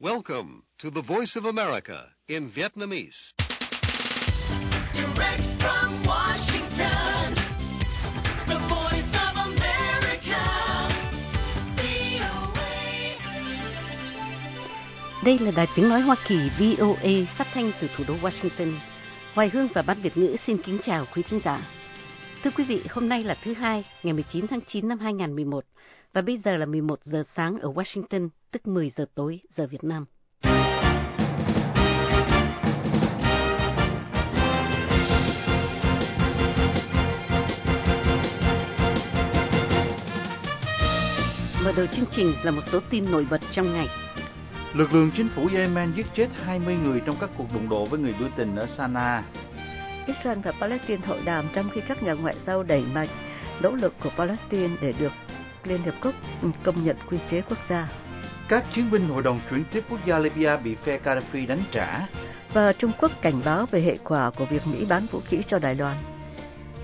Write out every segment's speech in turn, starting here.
Welcome to the Voice of America in Vietnamese. Direct from Washington, the voice of America, VOA. Đây là đài tiếng nói Hoa Kỳ VOA phát thanh từ thủ đô Washington. Hoài Hương và Ban Việt ngữ xin kính chào quý thính giả. Thưa quý vị, hôm nay là thứ hai, ngày 19 tháng 9 năm 2011 và bây giờ là 11 giờ sáng ở Washington, tức 10 giờ tối giờ Việt Nam. Mở đầu chương trình là một số tin nổi bật trong ngày. Lực lượng chính phủ Yemen giết chết 20 người trong các cuộc đụng độ với người biểu tình ở Sanaa. Israel và Palestine hội đàm trong khi các nhà ngoại giao đẩy mạnh nỗ lực của Palestine để được Liên Hiệp Quốc công nhận quy chế quốc gia. Các chiến binh Hội đồng chuyển tiếp quốc gia Libya bị phe Gaddafi đánh trả. Và Trung Quốc cảnh báo về hệ quả của việc Mỹ bán vũ khí cho Đài Loan.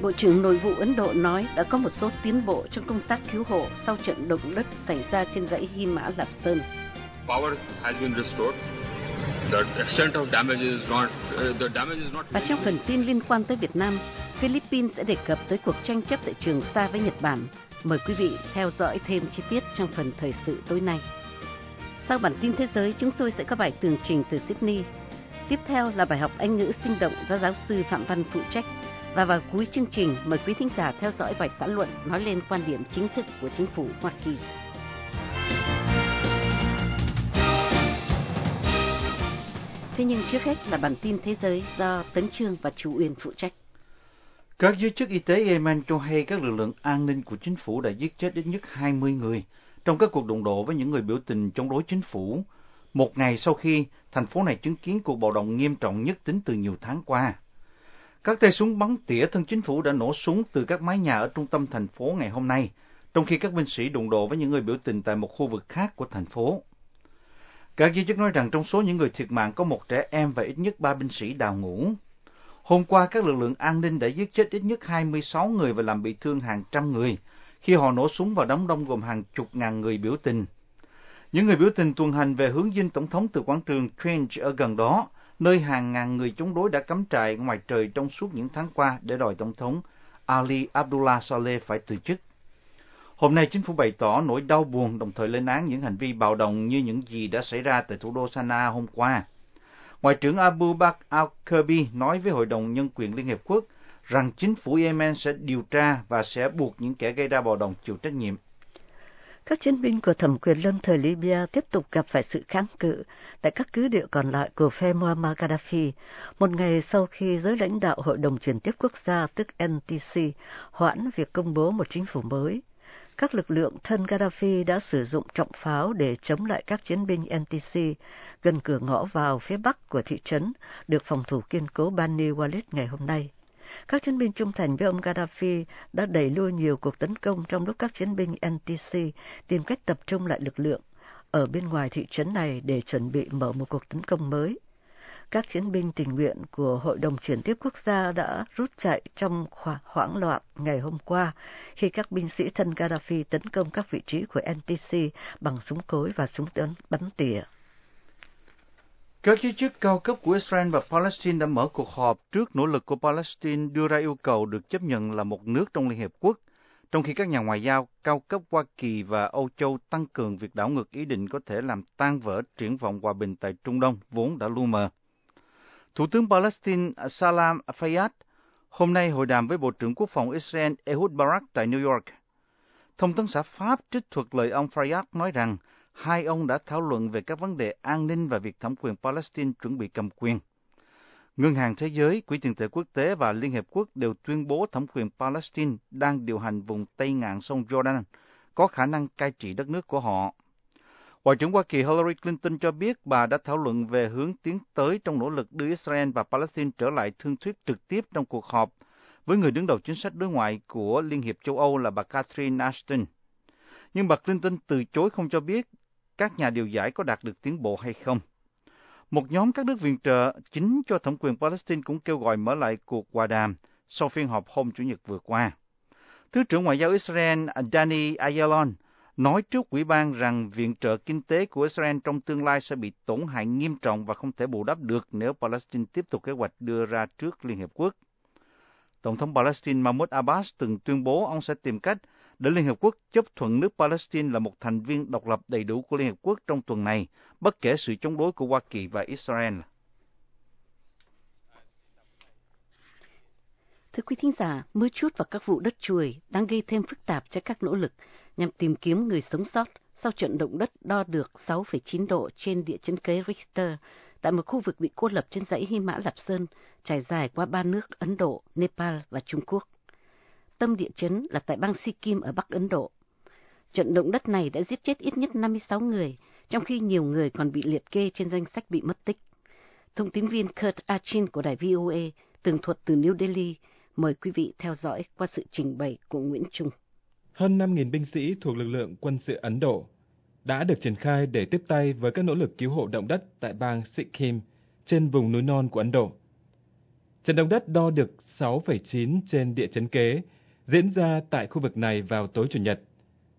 Bộ trưởng Nội vụ Ấn Độ nói đã có một số tiến bộ trong công tác cứu hộ sau trận động đất xảy ra trên dãy Hy Mã Lạp Sơn. uh. Và trong phần tin liên quan tới Việt Nam, Philippines sẽ đề cập tới cuộc tranh chấp tại Trường Sa với Nhật Bản. Mời quý vị theo dõi thêm chi tiết trong phần thời sự tối nay. Sau bản tin thế giới, chúng tôi sẽ có bài tường trình từ Sydney. Tiếp theo là bài học Anh ngữ sinh động do giáo sư Phạm Văn phụ trách. Và vào cuối chương trình, mời quý thính giả theo dõi bài xã luận nói lên quan điểm chính thức của chính phủ Hoa Kỳ. Thế nhưng trước hết là bản tin thế giới do Tấn Trương và Chú Uyên phụ trách. Các giới chức y tế Yemen cho hay các lực lượng an ninh của chính phủ đã giết chết ít nhất 20 người trong các cuộc đụng độ với những người biểu tình chống đối chính phủ, một ngày sau khi thành phố này chứng kiến cuộc bạo động nghiêm trọng nhất tính từ nhiều tháng qua. Các tay súng bắn tỉa thân chính phủ đã nổ súng từ các mái nhà ở trung tâm thành phố ngày hôm nay, trong khi các binh sĩ đụng độ với những người biểu tình tại một khu vực khác của thành phố. Các giới chức nói rằng trong số những người thiệt mạng có một trẻ em và ít nhất ba binh sĩ đào ngũ. Hôm qua, các lực lượng an ninh đã giết chết ít nhất 26 người và làm bị thương hàng trăm người khi họ nổ súng vào đám đông gồm hàng chục ngàn người biểu tình. Những người biểu tình tuần hành về hướng dinh tổng thống từ quảng trường Trench ở gần đó, nơi hàng ngàn người chống đối đã cắm trại ngoài trời trong suốt những tháng qua để đòi tổng thống Ali Abdullah Saleh phải từ chức. Hôm nay chính phủ bày tỏ nỗi đau buồn đồng thời lên án những hành vi bạo động như những gì đã xảy ra tại thủ đô Sanaa hôm qua. Ngoại trưởng Abu Bakr al-Kirby nói với Hội đồng Nhân quyền Liên Hiệp Quốc rằng chính phủ Yemen sẽ điều tra và sẽ buộc những kẻ gây ra bạo động chịu trách nhiệm. Các chiến binh của thẩm quyền lâm thời Libya tiếp tục gặp phải sự kháng cự tại các cứ địa còn lại của phe Muammar Gaddafi, một ngày sau khi giới lãnh đạo Hội đồng chuyển tiếp quốc gia tức NTC hoãn việc công bố một chính phủ mới. Các lực lượng thân Gaddafi đã sử dụng trọng pháo để chống lại các chiến binh NTC gần cửa ngõ vào phía bắc của thị trấn được phòng thủ kiên cố Bani Walid ngày hôm nay. Các chiến binh trung thành với ông Gaddafi đã đẩy lui nhiều cuộc tấn công trong lúc các chiến binh NTC tìm cách tập trung lại lực lượng ở bên ngoài thị trấn này để chuẩn bị mở một cuộc tấn công mới. Các chiến binh tình nguyện của Hội đồng chuyển tiếp quốc gia đã rút chạy trong hoảng loạn ngày hôm qua khi các binh sĩ thân Gaddafi tấn công các vị trí của NTC bằng súng cối và súng tấn bắn tỉa. Các giới chức cao cấp của Israel và Palestine đã mở cuộc họp trước nỗ lực của Palestine đưa ra yêu cầu được chấp nhận là một nước trong Liên Hiệp Quốc, trong khi các nhà ngoại giao cao cấp Hoa Kỳ và Âu Châu tăng cường việc đảo ngược ý định có thể làm tan vỡ triển vọng hòa bình tại Trung Đông vốn đã lu mờ. Thủ tướng Palestine Salam Fayyad hôm nay hội đàm với Bộ trưởng Quốc phòng Israel Ehud Barak tại New York. Thông tấn xã Pháp trích thuật lời ông Fayyad nói rằng hai ông đã thảo luận về các vấn đề an ninh và việc thẩm quyền Palestine chuẩn bị cầm quyền. Ngân hàng Thế giới, Quỹ tiền tệ quốc tế và Liên Hiệp Quốc đều tuyên bố thẩm quyền Palestine đang điều hành vùng Tây ngạn sông Jordan, có khả năng cai trị đất nước của họ. Ngoại trưởng Hoa Kỳ Hillary Clinton cho biết bà đã thảo luận về hướng tiến tới trong nỗ lực đưa Israel và Palestine trở lại thương thuyết trực tiếp trong cuộc họp với người đứng đầu chính sách đối ngoại của Liên hiệp châu Âu là bà Catherine Ashton. Nhưng bà Clinton từ chối không cho biết các nhà điều giải có đạt được tiến bộ hay không. Một nhóm các nước viện trợ chính cho thẩm quyền Palestine cũng kêu gọi mở lại cuộc hòa đàm sau phiên họp hôm Chủ nhật vừa qua. Thứ trưởng Ngoại giao Israel Danny Ayalon nói trước ủy ban rằng viện trợ kinh tế của Israel trong tương lai sẽ bị tổn hại nghiêm trọng và không thể bù đắp được nếu Palestine tiếp tục kế hoạch đưa ra trước Liên Hiệp Quốc. Tổng thống Palestine Mahmoud Abbas từng tuyên bố ông sẽ tìm cách để Liên Hợp Quốc chấp thuận nước Palestine là một thành viên độc lập đầy đủ của Liên Hợp Quốc trong tuần này, bất kể sự chống đối của Hoa Kỳ và Israel. Thưa quý thính giả, mưa chút và các vụ đất chuồi đang gây thêm phức tạp cho các nỗ lực nhằm tìm kiếm người sống sót sau trận động đất đo được 6,9 độ trên địa chấn kế Richter tại một khu vực bị cô lập trên dãy Hy Mã Lạp Sơn, trải dài qua ba nước Ấn Độ, Nepal và Trung Quốc. Tâm địa chấn là tại bang Sikkim ở Bắc Ấn Độ. Trận động đất này đã giết chết ít nhất 56 người, trong khi nhiều người còn bị liệt kê trên danh sách bị mất tích. Thông tin viên Kurt Achin của đài VOA, tường thuật từ New Delhi, mời quý vị theo dõi qua sự trình bày của Nguyễn Trung. Hơn 5.000 binh sĩ thuộc lực lượng quân sự Ấn Độ đã được triển khai để tiếp tay với các nỗ lực cứu hộ động đất tại bang Sikkim trên vùng núi non của Ấn Độ. Trận động đất đo được 6,9 trên địa chấn kế diễn ra tại khu vực này vào tối Chủ nhật,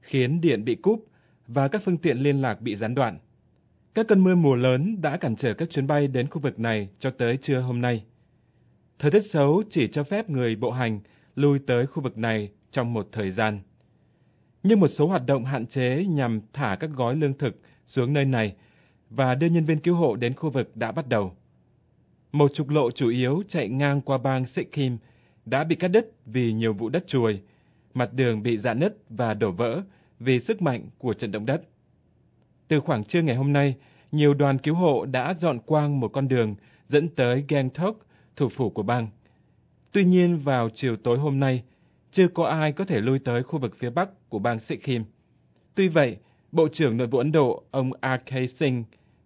khiến điện bị cúp và các phương tiện liên lạc bị gián đoạn. Các cơn mưa mùa lớn đã cản trở các chuyến bay đến khu vực này cho tới trưa hôm nay. Thời tiết xấu chỉ cho phép người bộ hành lui tới khu vực này trong một thời gian. Nhưng một số hoạt động hạn chế nhằm thả các gói lương thực xuống nơi này và đưa nhân viên cứu hộ đến khu vực đã bắt đầu. Một trục lộ chủ yếu chạy ngang qua bang Sikkim đã bị cắt đứt vì nhiều vụ đất chuồi, mặt đường bị rạn nứt và đổ vỡ vì sức mạnh của trận động đất. Từ khoảng trưa ngày hôm nay, nhiều đoàn cứu hộ đã dọn quang một con đường dẫn tới Gangtok, thủ phủ của bang. Tuy nhiên vào chiều tối hôm nay, chưa có ai có thể lui tới khu vực phía bắc của bang Sikkim. Tuy vậy, Bộ trưởng Nội vụ Ấn Độ ông R.K. Singh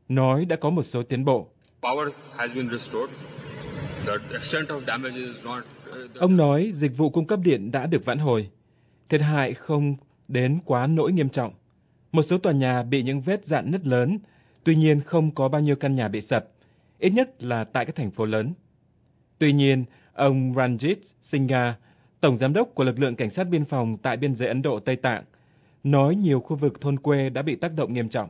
nói đã có một số tiến bộ. Power has been restored. Ông nói dịch vụ cung cấp điện đã được vãn hồi. Thiệt hại không đến quá nỗi nghiêm trọng. Một số tòa nhà bị những vết dạn nứt lớn, tuy nhiên không có bao nhiêu căn nhà bị sập, ít nhất là tại các thành phố lớn. Tuy nhiên, ông Ranjit Singha, Tổng Giám đốc của lực lượng cảnh sát biên phòng tại biên giới Ấn Độ Tây Tạng, nói nhiều khu vực thôn quê đã bị tác động nghiêm trọng.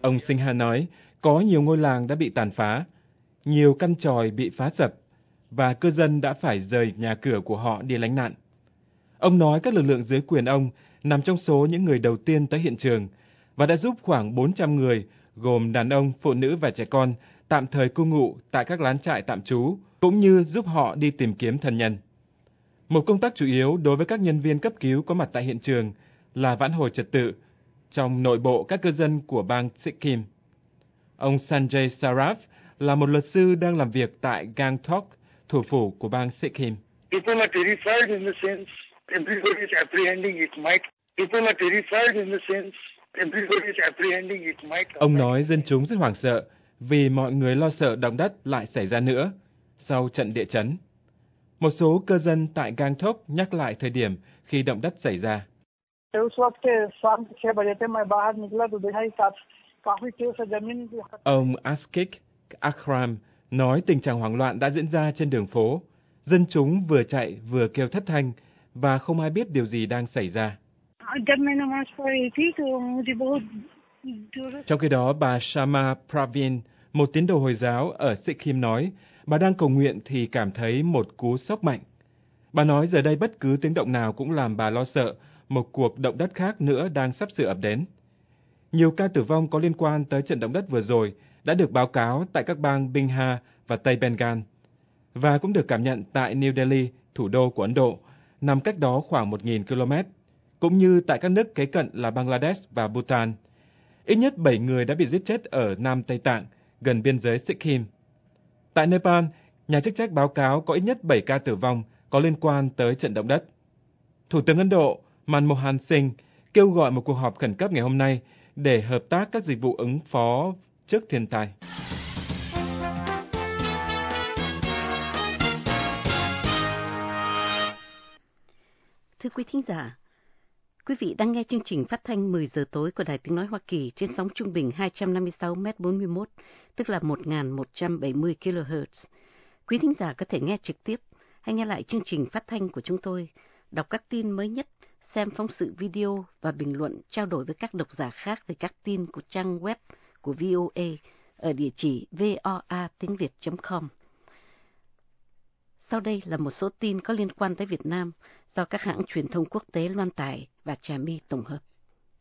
Ông Sinha nói, có nhiều ngôi làng đã bị tàn phá, nhiều căn tròi bị phá sập, và cư dân đã phải rời nhà cửa của họ đi lánh nạn. Ông nói các lực lượng dưới quyền ông nằm trong số những người đầu tiên tới hiện trường và đã giúp khoảng 400 người, gồm đàn ông, phụ nữ và trẻ con, tạm thời cư ngụ tại các lán trại tạm trú, cũng như giúp họ đi tìm kiếm thân nhân. Một công tác chủ yếu đối với các nhân viên cấp cứu có mặt tại hiện trường là vãn hồi trật tự trong nội bộ các cư dân của bang Sikkim. Ông Sanjay Saraf là một luật sư đang làm việc tại Gangtok, thủ phủ của bang Sikkim. Ông nói dân chúng rất hoảng sợ vì mọi người lo sợ động đất lại xảy ra nữa sau trận địa chấn. Một số cư dân tại Gangtok nhắc lại thời điểm khi động đất xảy ra. उस वक्त शाम के छह बजे थे मैं बाहर निकला तो देखा कि काफ- काफी तेज से जमीन की Ông Askik Akram nói tình trạng hoảng loạn đã diễn ra trên đường phố. Dân chúng vừa chạy vừa kêu thất thanh và không ai biết điều gì đang xảy ra. जब मैं नमाज पढ़ रही थी तो मुझे बहुत जोर Trong khi đó, bà Shama Pravin, một tín đồ Hồi giáo ở Sikkim nói, bà đang cầu nguyện thì cảm thấy một cú sốc mạnh. Bà nói giờ đây bất cứ tiếng động nào cũng làm bà lo sợ một cuộc động đất khác nữa đang sắp sửa ập đến. Nhiều ca tử vong có liên quan tới trận động đất vừa rồi đã được báo cáo tại các bang Bihar và Tây Bengal và cũng được cảm nhận tại New Delhi, thủ đô của Ấn Độ, nằm cách đó khoảng 1.000 km, cũng như tại các nước kế cận là Bangladesh và Bhutan. Ít nhất 7 người đã bị giết chết ở Nam Tây Tạng, gần biên giới Sikkim. Tại Nepal, nhà chức trách báo cáo có ít nhất 7 ca tử vong có liên quan tới trận động đất. Thủ tướng Ấn Độ Manmohan Singh kêu gọi một cuộc họp khẩn cấp ngày hôm nay để hợp tác các dịch vụ ứng phó trước thiên tai. Thưa quý thính giả, quý vị đang nghe chương trình phát thanh 10 giờ tối của Đài Tiếng Nói Hoa Kỳ trên sóng trung bình 256 m41, tức là 1.170 kHz. Quý thính giả có thể nghe trực tiếp hay nghe lại chương trình phát thanh của chúng tôi, đọc các tin mới nhất, xem phóng sự video và bình luận trao đổi với các độc giả khác về các tin của trang web của VOA ở địa chỉ voa tiếng việt.com. Sau đây là một số tin có liên quan tới Việt Nam do các hãng truyền thông quốc tế loan tải và trà mi tổng hợp.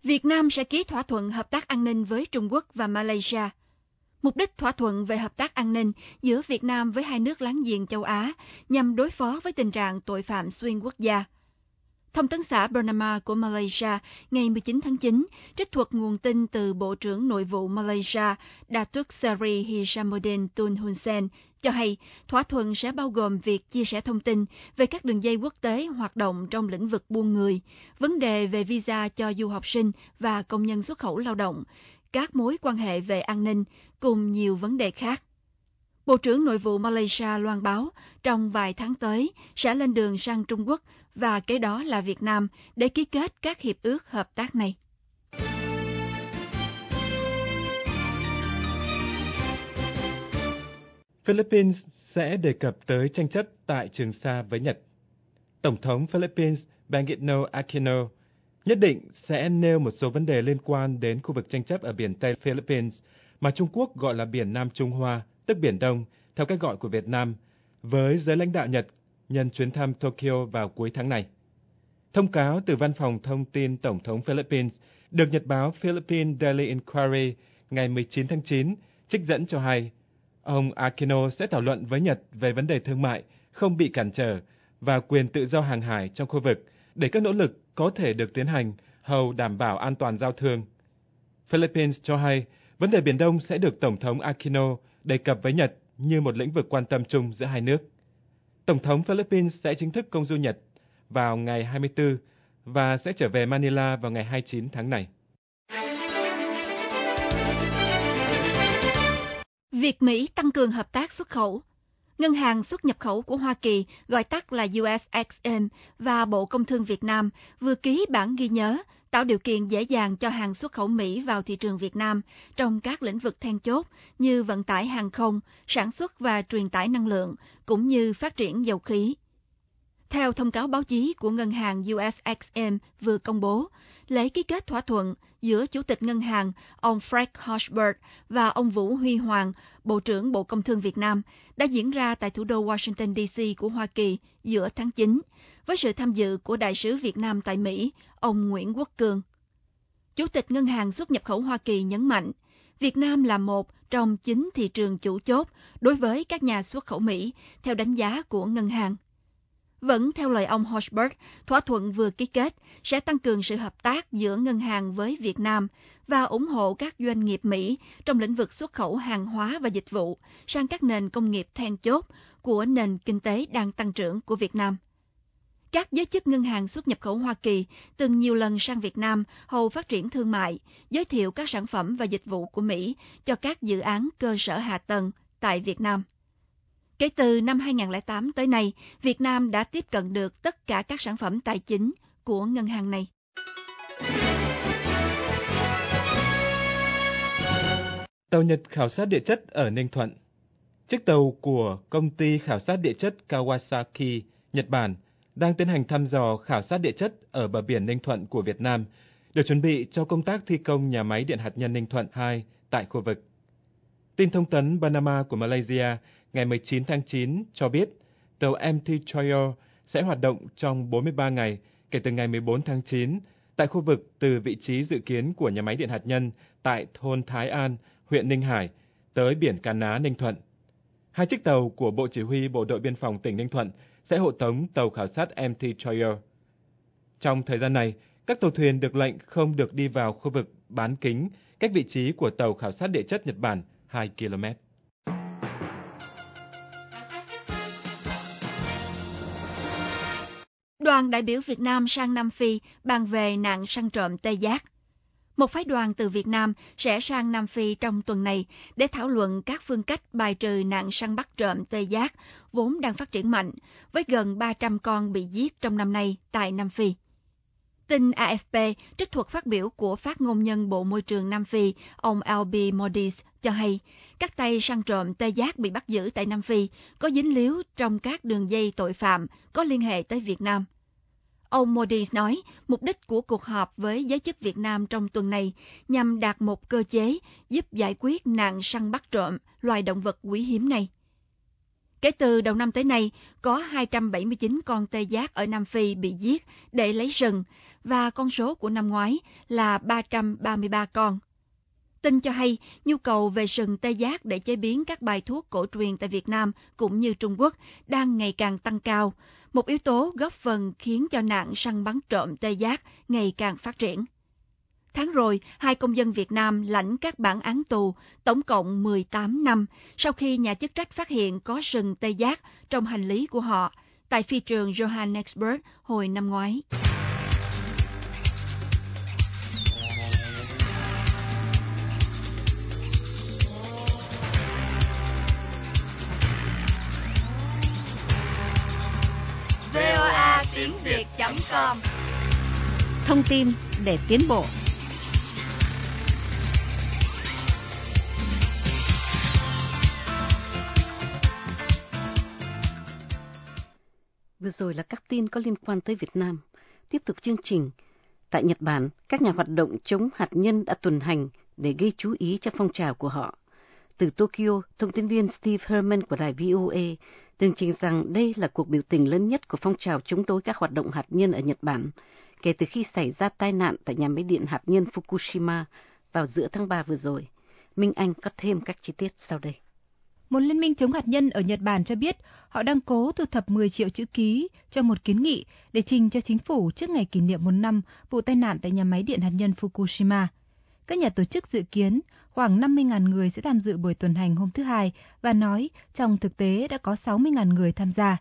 Việt Nam sẽ ký thỏa thuận hợp tác an ninh với Trung Quốc và Malaysia. Mục đích thỏa thuận về hợp tác an ninh giữa Việt Nam với hai nước láng giềng châu Á nhằm đối phó với tình trạng tội phạm xuyên quốc gia. Thông tấn xã Bernama của Malaysia ngày 19 tháng 9 trích thuật nguồn tin từ Bộ trưởng Nội vụ Malaysia Datuk Seri Hishamuddin Tun Hun Sen cho hay thỏa thuận sẽ bao gồm việc chia sẻ thông tin về các đường dây quốc tế hoạt động trong lĩnh vực buôn người, vấn đề về visa cho du học sinh và công nhân xuất khẩu lao động, các mối quan hệ về an ninh cùng nhiều vấn đề khác. Bộ trưởng Nội vụ Malaysia loan báo trong vài tháng tới sẽ lên đường sang Trung Quốc và kế đó là Việt Nam để ký kết các hiệp ước hợp tác này. Philippines sẽ đề cập tới tranh chấp tại Trường Sa với Nhật. Tổng thống Philippines Benigno Aquino nhất định sẽ nêu một số vấn đề liên quan đến khu vực tranh chấp ở biển Tây Philippines mà Trung Quốc gọi là biển Nam Trung Hoa, tức Biển Đông, theo cách gọi của Việt Nam, với giới lãnh đạo Nhật nhân chuyến thăm Tokyo vào cuối tháng này. Thông cáo từ Văn phòng Thông tin Tổng thống Philippines được nhật báo Philippine Daily Inquiry ngày 19 tháng 9 trích dẫn cho hay, ông Aquino sẽ thảo luận với Nhật về vấn đề thương mại không bị cản trở và quyền tự do hàng hải trong khu vực để các nỗ lực có thể được tiến hành hầu đảm bảo an toàn giao thương. Philippines cho hay vấn đề Biển Đông sẽ được Tổng thống Aquino đề cập với Nhật như một lĩnh vực quan tâm chung giữa hai nước. Tổng thống Philippines sẽ chính thức công du Nhật vào ngày 24 và sẽ trở về Manila vào ngày 29 tháng này. Việc Mỹ tăng cường hợp tác xuất khẩu Ngân hàng xuất nhập khẩu của Hoa Kỳ, gọi tắt là USXM, và Bộ Công Thương Việt Nam vừa ký bản ghi nhớ tạo điều kiện dễ dàng cho hàng xuất khẩu Mỹ vào thị trường Việt Nam trong các lĩnh vực then chốt như vận tải hàng không, sản xuất và truyền tải năng lượng, cũng như phát triển dầu khí. Theo thông cáo báo chí của ngân hàng USXM vừa công bố, lễ ký kết thỏa thuận giữa Chủ tịch Ngân hàng ông Frank Hochberg và ông Vũ Huy Hoàng, Bộ trưởng Bộ Công Thương Việt Nam, đã diễn ra tại thủ đô Washington DC của Hoa Kỳ giữa tháng 9, với sự tham dự của Đại sứ Việt Nam tại Mỹ, ông Nguyễn Quốc Cường. Chủ tịch Ngân hàng xuất nhập khẩu Hoa Kỳ nhấn mạnh, Việt Nam là một trong chín thị trường chủ chốt đối với các nhà xuất khẩu Mỹ, theo đánh giá của ngân hàng. Vẫn theo lời ông Hochberg, thỏa thuận vừa ký kết sẽ tăng cường sự hợp tác giữa ngân hàng với Việt Nam và ủng hộ các doanh nghiệp Mỹ trong lĩnh vực xuất khẩu hàng hóa và dịch vụ sang các nền công nghiệp then chốt của nền kinh tế đang tăng trưởng của Việt Nam. Các giới chức ngân hàng xuất nhập khẩu Hoa Kỳ từng nhiều lần sang Việt Nam hầu phát triển thương mại, giới thiệu các sản phẩm và dịch vụ của Mỹ cho các dự án cơ sở hạ tầng tại Việt Nam. Kể từ năm 2008 tới nay, Việt Nam đã tiếp cận được tất cả các sản phẩm tài chính của ngân hàng này. Tàu Nhật khảo sát địa chất ở Ninh Thuận Chiếc tàu của công ty khảo sát địa chất Kawasaki, Nhật Bản, đang tiến hành thăm dò khảo sát địa chất ở bờ biển Ninh Thuận của Việt Nam, để chuẩn bị cho công tác thi công nhà máy điện hạt nhân Ninh Thuận 2 tại khu vực. Tin thông tấn Panama của Malaysia ngày 19 tháng 9 cho biết tàu MT Choyo sẽ hoạt động trong 43 ngày kể từ ngày 14 tháng 9 tại khu vực từ vị trí dự kiến của nhà máy điện hạt nhân tại thôn Thái An, huyện Ninh Hải tới biển Cà Ná, Ninh Thuận. Hai chiếc tàu của Bộ Chỉ huy Bộ đội Biên phòng tỉnh Ninh Thuận sẽ hộ tống tàu khảo sát MT Trier. Trong thời gian này, các tàu thuyền được lệnh không được đi vào khu vực bán kính cách vị trí của tàu khảo sát địa chất Nhật Bản 2 km. Đoàn đại biểu Việt Nam sang Nam Phi bàn về nạn săn trộm tê giác. Một phái đoàn từ Việt Nam sẽ sang Nam Phi trong tuần này để thảo luận các phương cách bài trừ nạn săn bắt trộm tê giác, vốn đang phát triển mạnh, với gần 300 con bị giết trong năm nay tại Nam Phi. Tin AFP trích thuật phát biểu của phát ngôn nhân Bộ Môi trường Nam Phi, ông Albi Modis cho hay, các tay săn trộm tê giác bị bắt giữ tại Nam Phi có dính líu trong các đường dây tội phạm có liên hệ tới Việt Nam. Ông Modi nói mục đích của cuộc họp với giới chức Việt Nam trong tuần này nhằm đạt một cơ chế giúp giải quyết nạn săn bắt trộm loài động vật quý hiếm này. Kể từ đầu năm tới nay, có 279 con tê giác ở Nam Phi bị giết để lấy rừng và con số của năm ngoái là 333 con. Tin cho hay, nhu cầu về sừng tê giác để chế biến các bài thuốc cổ truyền tại Việt Nam cũng như Trung Quốc đang ngày càng tăng cao, một yếu tố góp phần khiến cho nạn săn bắn trộm tê giác ngày càng phát triển. Tháng rồi, hai công dân Việt Nam lãnh các bản án tù, tổng cộng 18 năm, sau khi nhà chức trách phát hiện có sừng tê giác trong hành lý của họ tại phi trường Johannesburg hồi năm ngoái. Thông tin để tiến bộ. Vừa rồi là các tin có liên quan tới Việt Nam. Tiếp tục chương trình. Tại Nhật Bản, các nhà hoạt động chống hạt nhân đã tuần hành để gây chú ý cho phong trào của họ. Từ Tokyo, thông tin viên Steve Herman của đài VOA tường trình rằng đây là cuộc biểu tình lớn nhất của phong trào chống đối các hoạt động hạt nhân ở Nhật Bản kể từ khi xảy ra tai nạn tại nhà máy điện hạt nhân Fukushima vào giữa tháng 3 vừa rồi. Minh Anh có thêm các chi tiết sau đây. Một liên minh chống hạt nhân ở Nhật Bản cho biết họ đang cố thu thập 10 triệu chữ ký cho một kiến nghị để trình cho chính phủ trước ngày kỷ niệm một năm vụ tai nạn tại nhà máy điện hạt nhân Fukushima. Các nhà tổ chức dự kiến khoảng 50.000 người sẽ tham dự buổi tuần hành hôm thứ Hai và nói trong thực tế đã có 60.000 người tham gia.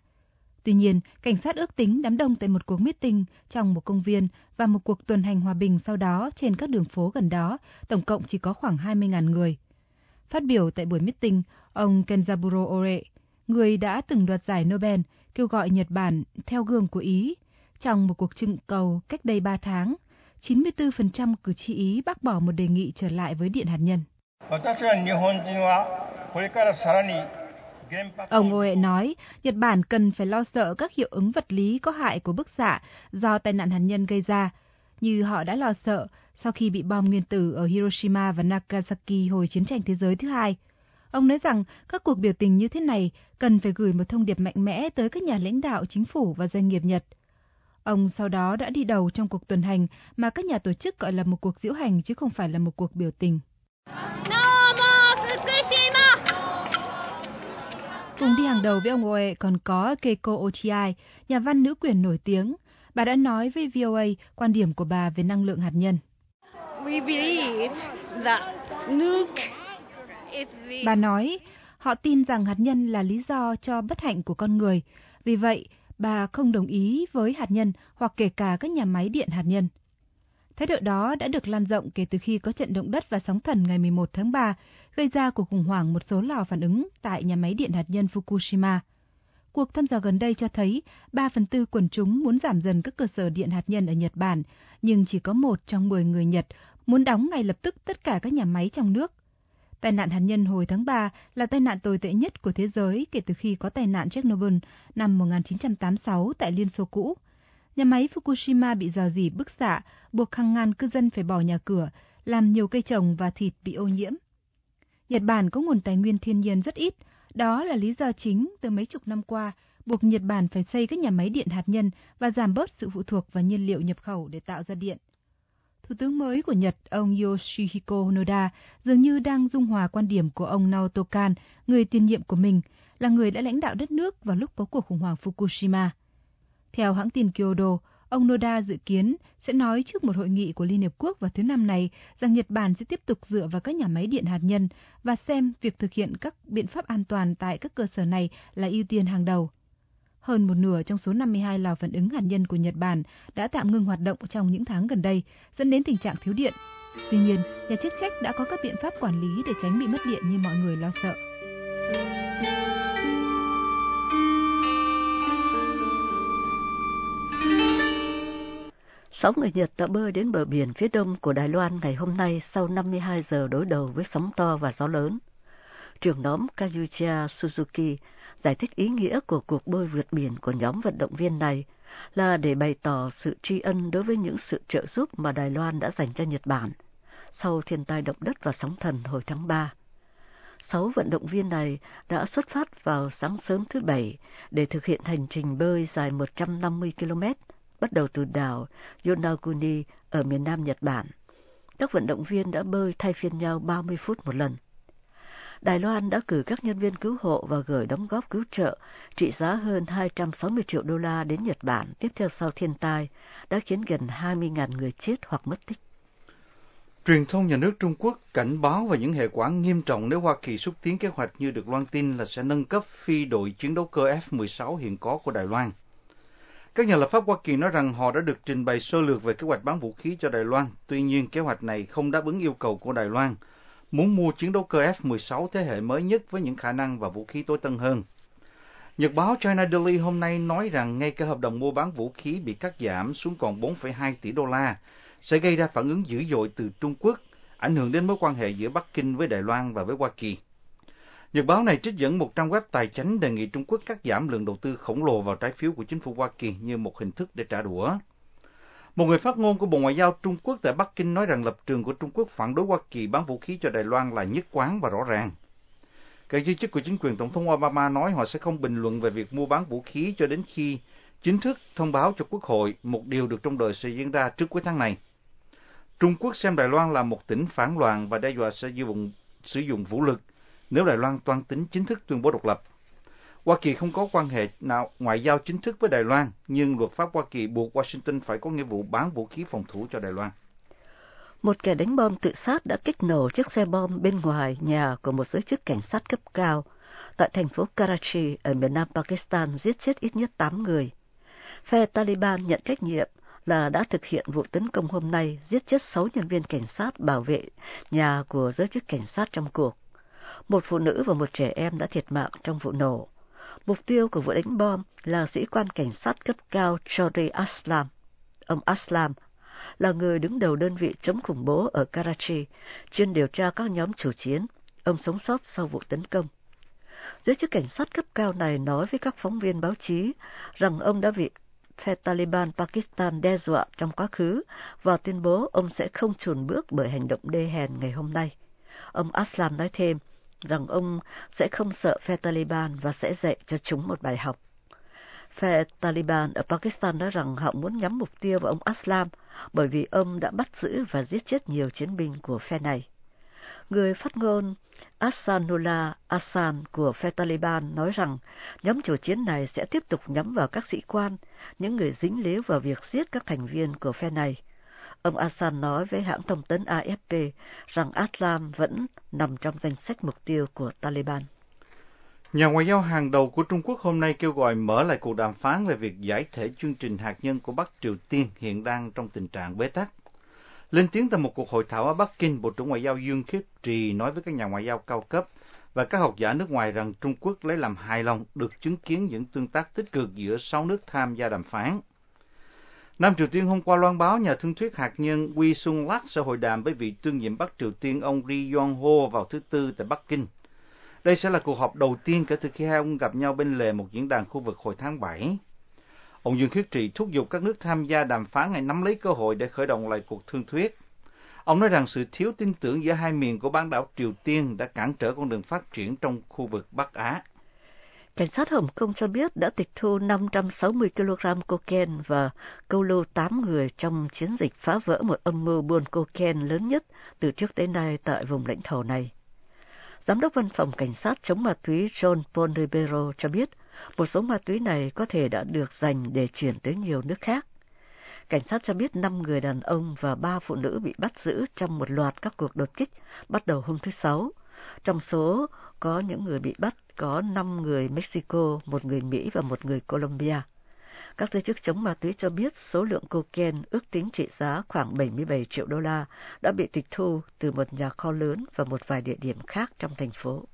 Tuy nhiên, cảnh sát ước tính đám đông tại một cuộc meeting trong một công viên và một cuộc tuần hành hòa bình sau đó trên các đường phố gần đó, tổng cộng chỉ có khoảng 20.000 người. Phát biểu tại buổi meeting, ông Kenzaburo Ore, người đã từng đoạt giải Nobel, kêu gọi Nhật Bản theo gương của Ý. Trong một cuộc trưng cầu cách đây 3 tháng, 94% cử tri Ý bác bỏ một đề nghị trở lại với điện hạt nhân. Ông Oe nói, Nhật Bản cần phải lo sợ các hiệu ứng vật lý có hại của bức xạ do tai nạn hạt nhân gây ra, như họ đã lo sợ sau khi bị bom nguyên tử ở Hiroshima và Nagasaki hồi chiến tranh thế giới thứ hai. Ông nói rằng các cuộc biểu tình như thế này cần phải gửi một thông điệp mạnh mẽ tới các nhà lãnh đạo chính phủ và doanh nghiệp Nhật. Ông sau đó đã đi đầu trong cuộc tuần hành mà các nhà tổ chức gọi là một cuộc diễu hành chứ không phải là một cuộc biểu tình. Cùng đi hàng đầu với ông Oe còn có Keiko Ochiai, nhà văn nữ quyền nổi tiếng. Bà đã nói với VOA quan điểm của bà về năng lượng hạt nhân. Bà nói, họ tin rằng hạt nhân là lý do cho bất hạnh của con người. Vì vậy, bà không đồng ý với hạt nhân hoặc kể cả các nhà máy điện hạt nhân. Thái độ đó đã được lan rộng kể từ khi có trận động đất và sóng thần ngày 11 tháng 3, gây ra cuộc khủng hoảng một số lò phản ứng tại nhà máy điện hạt nhân Fukushima. Cuộc thăm dò gần đây cho thấy 3 phần tư quần chúng muốn giảm dần các cơ sở điện hạt nhân ở Nhật Bản, nhưng chỉ có một trong 10 người Nhật muốn đóng ngay lập tức tất cả các nhà máy trong nước. Tai nạn hạt nhân hồi tháng 3 là tai nạn tồi tệ nhất của thế giới kể từ khi có tai nạn Chernobyl năm 1986 tại Liên Xô cũ. Nhà máy Fukushima bị dò dỉ bức xạ, buộc hàng ngàn cư dân phải bỏ nhà cửa, làm nhiều cây trồng và thịt bị ô nhiễm. Nhật Bản có nguồn tài nguyên thiên nhiên rất ít, đó là lý do chính từ mấy chục năm qua buộc Nhật Bản phải xây các nhà máy điện hạt nhân và giảm bớt sự phụ thuộc vào nhiên liệu nhập khẩu để tạo ra điện. Thủ tướng mới của Nhật, ông Yoshihiko Noda, dường như đang dung hòa quan điểm của ông Naoto Kan, người tiền nhiệm của mình, là người đã lãnh đạo đất nước vào lúc có cuộc khủng hoảng Fukushima. Theo hãng tin Kyodo, ông Noda dự kiến sẽ nói trước một hội nghị của Liên Hiệp Quốc vào thứ năm này rằng Nhật Bản sẽ tiếp tục dựa vào các nhà máy điện hạt nhân và xem việc thực hiện các biện pháp an toàn tại các cơ sở này là ưu tiên hàng đầu. Hơn một nửa trong số 52 lò phản ứng hạt nhân của Nhật Bản đã tạm ngừng hoạt động trong những tháng gần đây, dẫn đến tình trạng thiếu điện. Tuy nhiên, nhà chức trách đã có các biện pháp quản lý để tránh bị mất điện như mọi người lo sợ. Sáu người Nhật đã bơi đến bờ biển phía đông của Đài Loan ngày hôm nay sau 52 giờ đối đầu với sóng to và gió lớn. Trưởng nhóm Kazuya Suzuki giải thích ý nghĩa của cuộc bơi vượt biển của nhóm vận động viên này là để bày tỏ sự tri ân đối với những sự trợ giúp mà Đài Loan đã dành cho Nhật Bản sau thiên tai động đất và sóng thần hồi tháng 3. Sáu vận động viên này đã xuất phát vào sáng sớm thứ Bảy để thực hiện hành trình bơi dài 150 km, bắt đầu từ đảo Yonaguni ở miền nam Nhật Bản. Các vận động viên đã bơi thay phiên nhau 30 phút một lần. Đài Loan đã cử các nhân viên cứu hộ và gửi đóng góp cứu trợ trị giá hơn 260 triệu đô la đến Nhật Bản tiếp theo sau thiên tai, đã khiến gần 20.000 người chết hoặc mất tích. Truyền thông nhà nước Trung Quốc cảnh báo về những hệ quả nghiêm trọng nếu Hoa Kỳ xúc tiến kế hoạch như được loan tin là sẽ nâng cấp phi đội chiến đấu cơ F-16 hiện có của Đài Loan. Các nhà lập pháp Hoa Kỳ nói rằng họ đã được trình bày sơ lược về kế hoạch bán vũ khí cho Đài Loan. Tuy nhiên, kế hoạch này không đáp ứng yêu cầu của Đài Loan, muốn mua chiến đấu cơ F-16 thế hệ mới nhất với những khả năng và vũ khí tối tân hơn. Nhật báo China Daily hôm nay nói rằng ngay cả hợp đồng mua bán vũ khí bị cắt giảm xuống còn 4,2 tỷ đô la sẽ gây ra phản ứng dữ dội từ Trung Quốc, ảnh hưởng đến mối quan hệ giữa Bắc Kinh với Đài Loan và với Hoa Kỳ. Nhật báo này trích dẫn một trang web tài chính đề nghị Trung Quốc cắt giảm lượng đầu tư khổng lồ vào trái phiếu của chính phủ Hoa Kỳ như một hình thức để trả đũa. Một người phát ngôn của Bộ Ngoại giao Trung Quốc tại Bắc Kinh nói rằng lập trường của Trung Quốc phản đối Hoa Kỳ bán vũ khí cho Đài Loan là nhất quán và rõ ràng. Các giới chức của chính quyền Tổng thống Obama nói họ sẽ không bình luận về việc mua bán vũ khí cho đến khi chính thức thông báo cho Quốc hội một điều được trong đời sẽ diễn ra trước cuối tháng này. Trung Quốc xem Đài Loan là một tỉnh phản loạn và đe dọa sẽ dùng, sử dụng vũ lực nếu Đài Loan toan tính chính thức tuyên bố độc lập. Hoa Kỳ không có quan hệ nào ngoại giao chính thức với Đài Loan, nhưng luật pháp Hoa Kỳ buộc Washington phải có nghĩa vụ bán vũ khí phòng thủ cho Đài Loan. Một kẻ đánh bom tự sát đã kích nổ chiếc xe bom bên ngoài nhà của một giới chức cảnh sát cấp cao tại thành phố Karachi ở miền nam Pakistan giết chết ít nhất 8 người. Phe Taliban nhận trách nhiệm là đã thực hiện vụ tấn công hôm nay giết chết 6 nhân viên cảnh sát bảo vệ nhà của giới chức cảnh sát trong cuộc. Một phụ nữ và một trẻ em đã thiệt mạng trong vụ nổ. Mục tiêu của vụ đánh bom là sĩ quan cảnh sát cấp cao Chaudhry Aslam. Ông Aslam là người đứng đầu đơn vị chống khủng bố ở Karachi, chuyên điều tra các nhóm chủ chiến. Ông sống sót sau vụ tấn công. Giới chức cảnh sát cấp cao này nói với các phóng viên báo chí rằng ông đã bị phe Taliban Pakistan đe dọa trong quá khứ và tuyên bố ông sẽ không chùn bước bởi hành động đê hèn ngày hôm nay. Ông Aslam nói thêm rằng ông sẽ không sợ phe Taliban và sẽ dạy cho chúng một bài học. Phe Taliban ở Pakistan nói rằng họ muốn nhắm mục tiêu vào ông Aslam bởi vì ông đã bắt giữ và giết chết nhiều chiến binh của phe này. Người phát ngôn Asanullah Asan của phe Taliban nói rằng nhóm chủ chiến này sẽ tiếp tục nhắm vào các sĩ quan, những người dính líu vào việc giết các thành viên của phe này. Ông Asan nói với hãng thông tấn AFP rằng Aslam vẫn nằm trong danh sách mục tiêu của Taliban. Nhà ngoại giao hàng đầu của Trung Quốc hôm nay kêu gọi mở lại cuộc đàm phán về việc giải thể chương trình hạt nhân của Bắc Triều Tiên hiện đang trong tình trạng bế tắc. Lên tiếng tại một cuộc hội thảo ở Bắc Kinh, Bộ trưởng Ngoại giao Dương Khiết Trì nói với các nhà ngoại giao cao cấp và các học giả nước ngoài rằng Trung Quốc lấy làm hài lòng được chứng kiến những tương tác tích cực giữa sáu nước tham gia đàm phán. Nam Triều Tiên hôm qua loan báo nhà thương thuyết hạt nhân Wi Sung Lak sẽ hội đàm với vị tương nhiệm Bắc Triều Tiên ông Ri Yong Ho vào thứ Tư tại Bắc Kinh. Đây sẽ là cuộc họp đầu tiên kể từ khi hai ông gặp nhau bên lề một diễn đàn khu vực hồi tháng 7. Ông Dương Khiết trị thúc giục các nước tham gia đàm phán ngày nắm lấy cơ hội để khởi động lại cuộc thương thuyết. Ông nói rằng sự thiếu tin tưởng giữa hai miền của bán đảo Triều Tiên đã cản trở con đường phát triển trong khu vực Bắc Á. Cảnh sát Hồng Kông cho biết đã tịch thu 560 kg cocaine và câu lưu 8 người trong chiến dịch phá vỡ một âm mưu buôn cocaine lớn nhất từ trước tới nay tại vùng lãnh thổ này. Giám đốc văn phòng cảnh sát chống ma túy John Paul Ribeiro cho biết, một số ma túy này có thể đã được dành để chuyển tới nhiều nước khác. Cảnh sát cho biết 5 người đàn ông và 3 phụ nữ bị bắt giữ trong một loạt các cuộc đột kích bắt đầu hôm thứ Sáu. Trong số, có những người bị bắt có 5 người Mexico, một người Mỹ và một người Colombia. Các giới chức chống ma túy cho biết số lượng cocaine ước tính trị giá khoảng 77 triệu đô la đã bị tịch thu từ một nhà kho lớn và một vài địa điểm khác trong thành phố.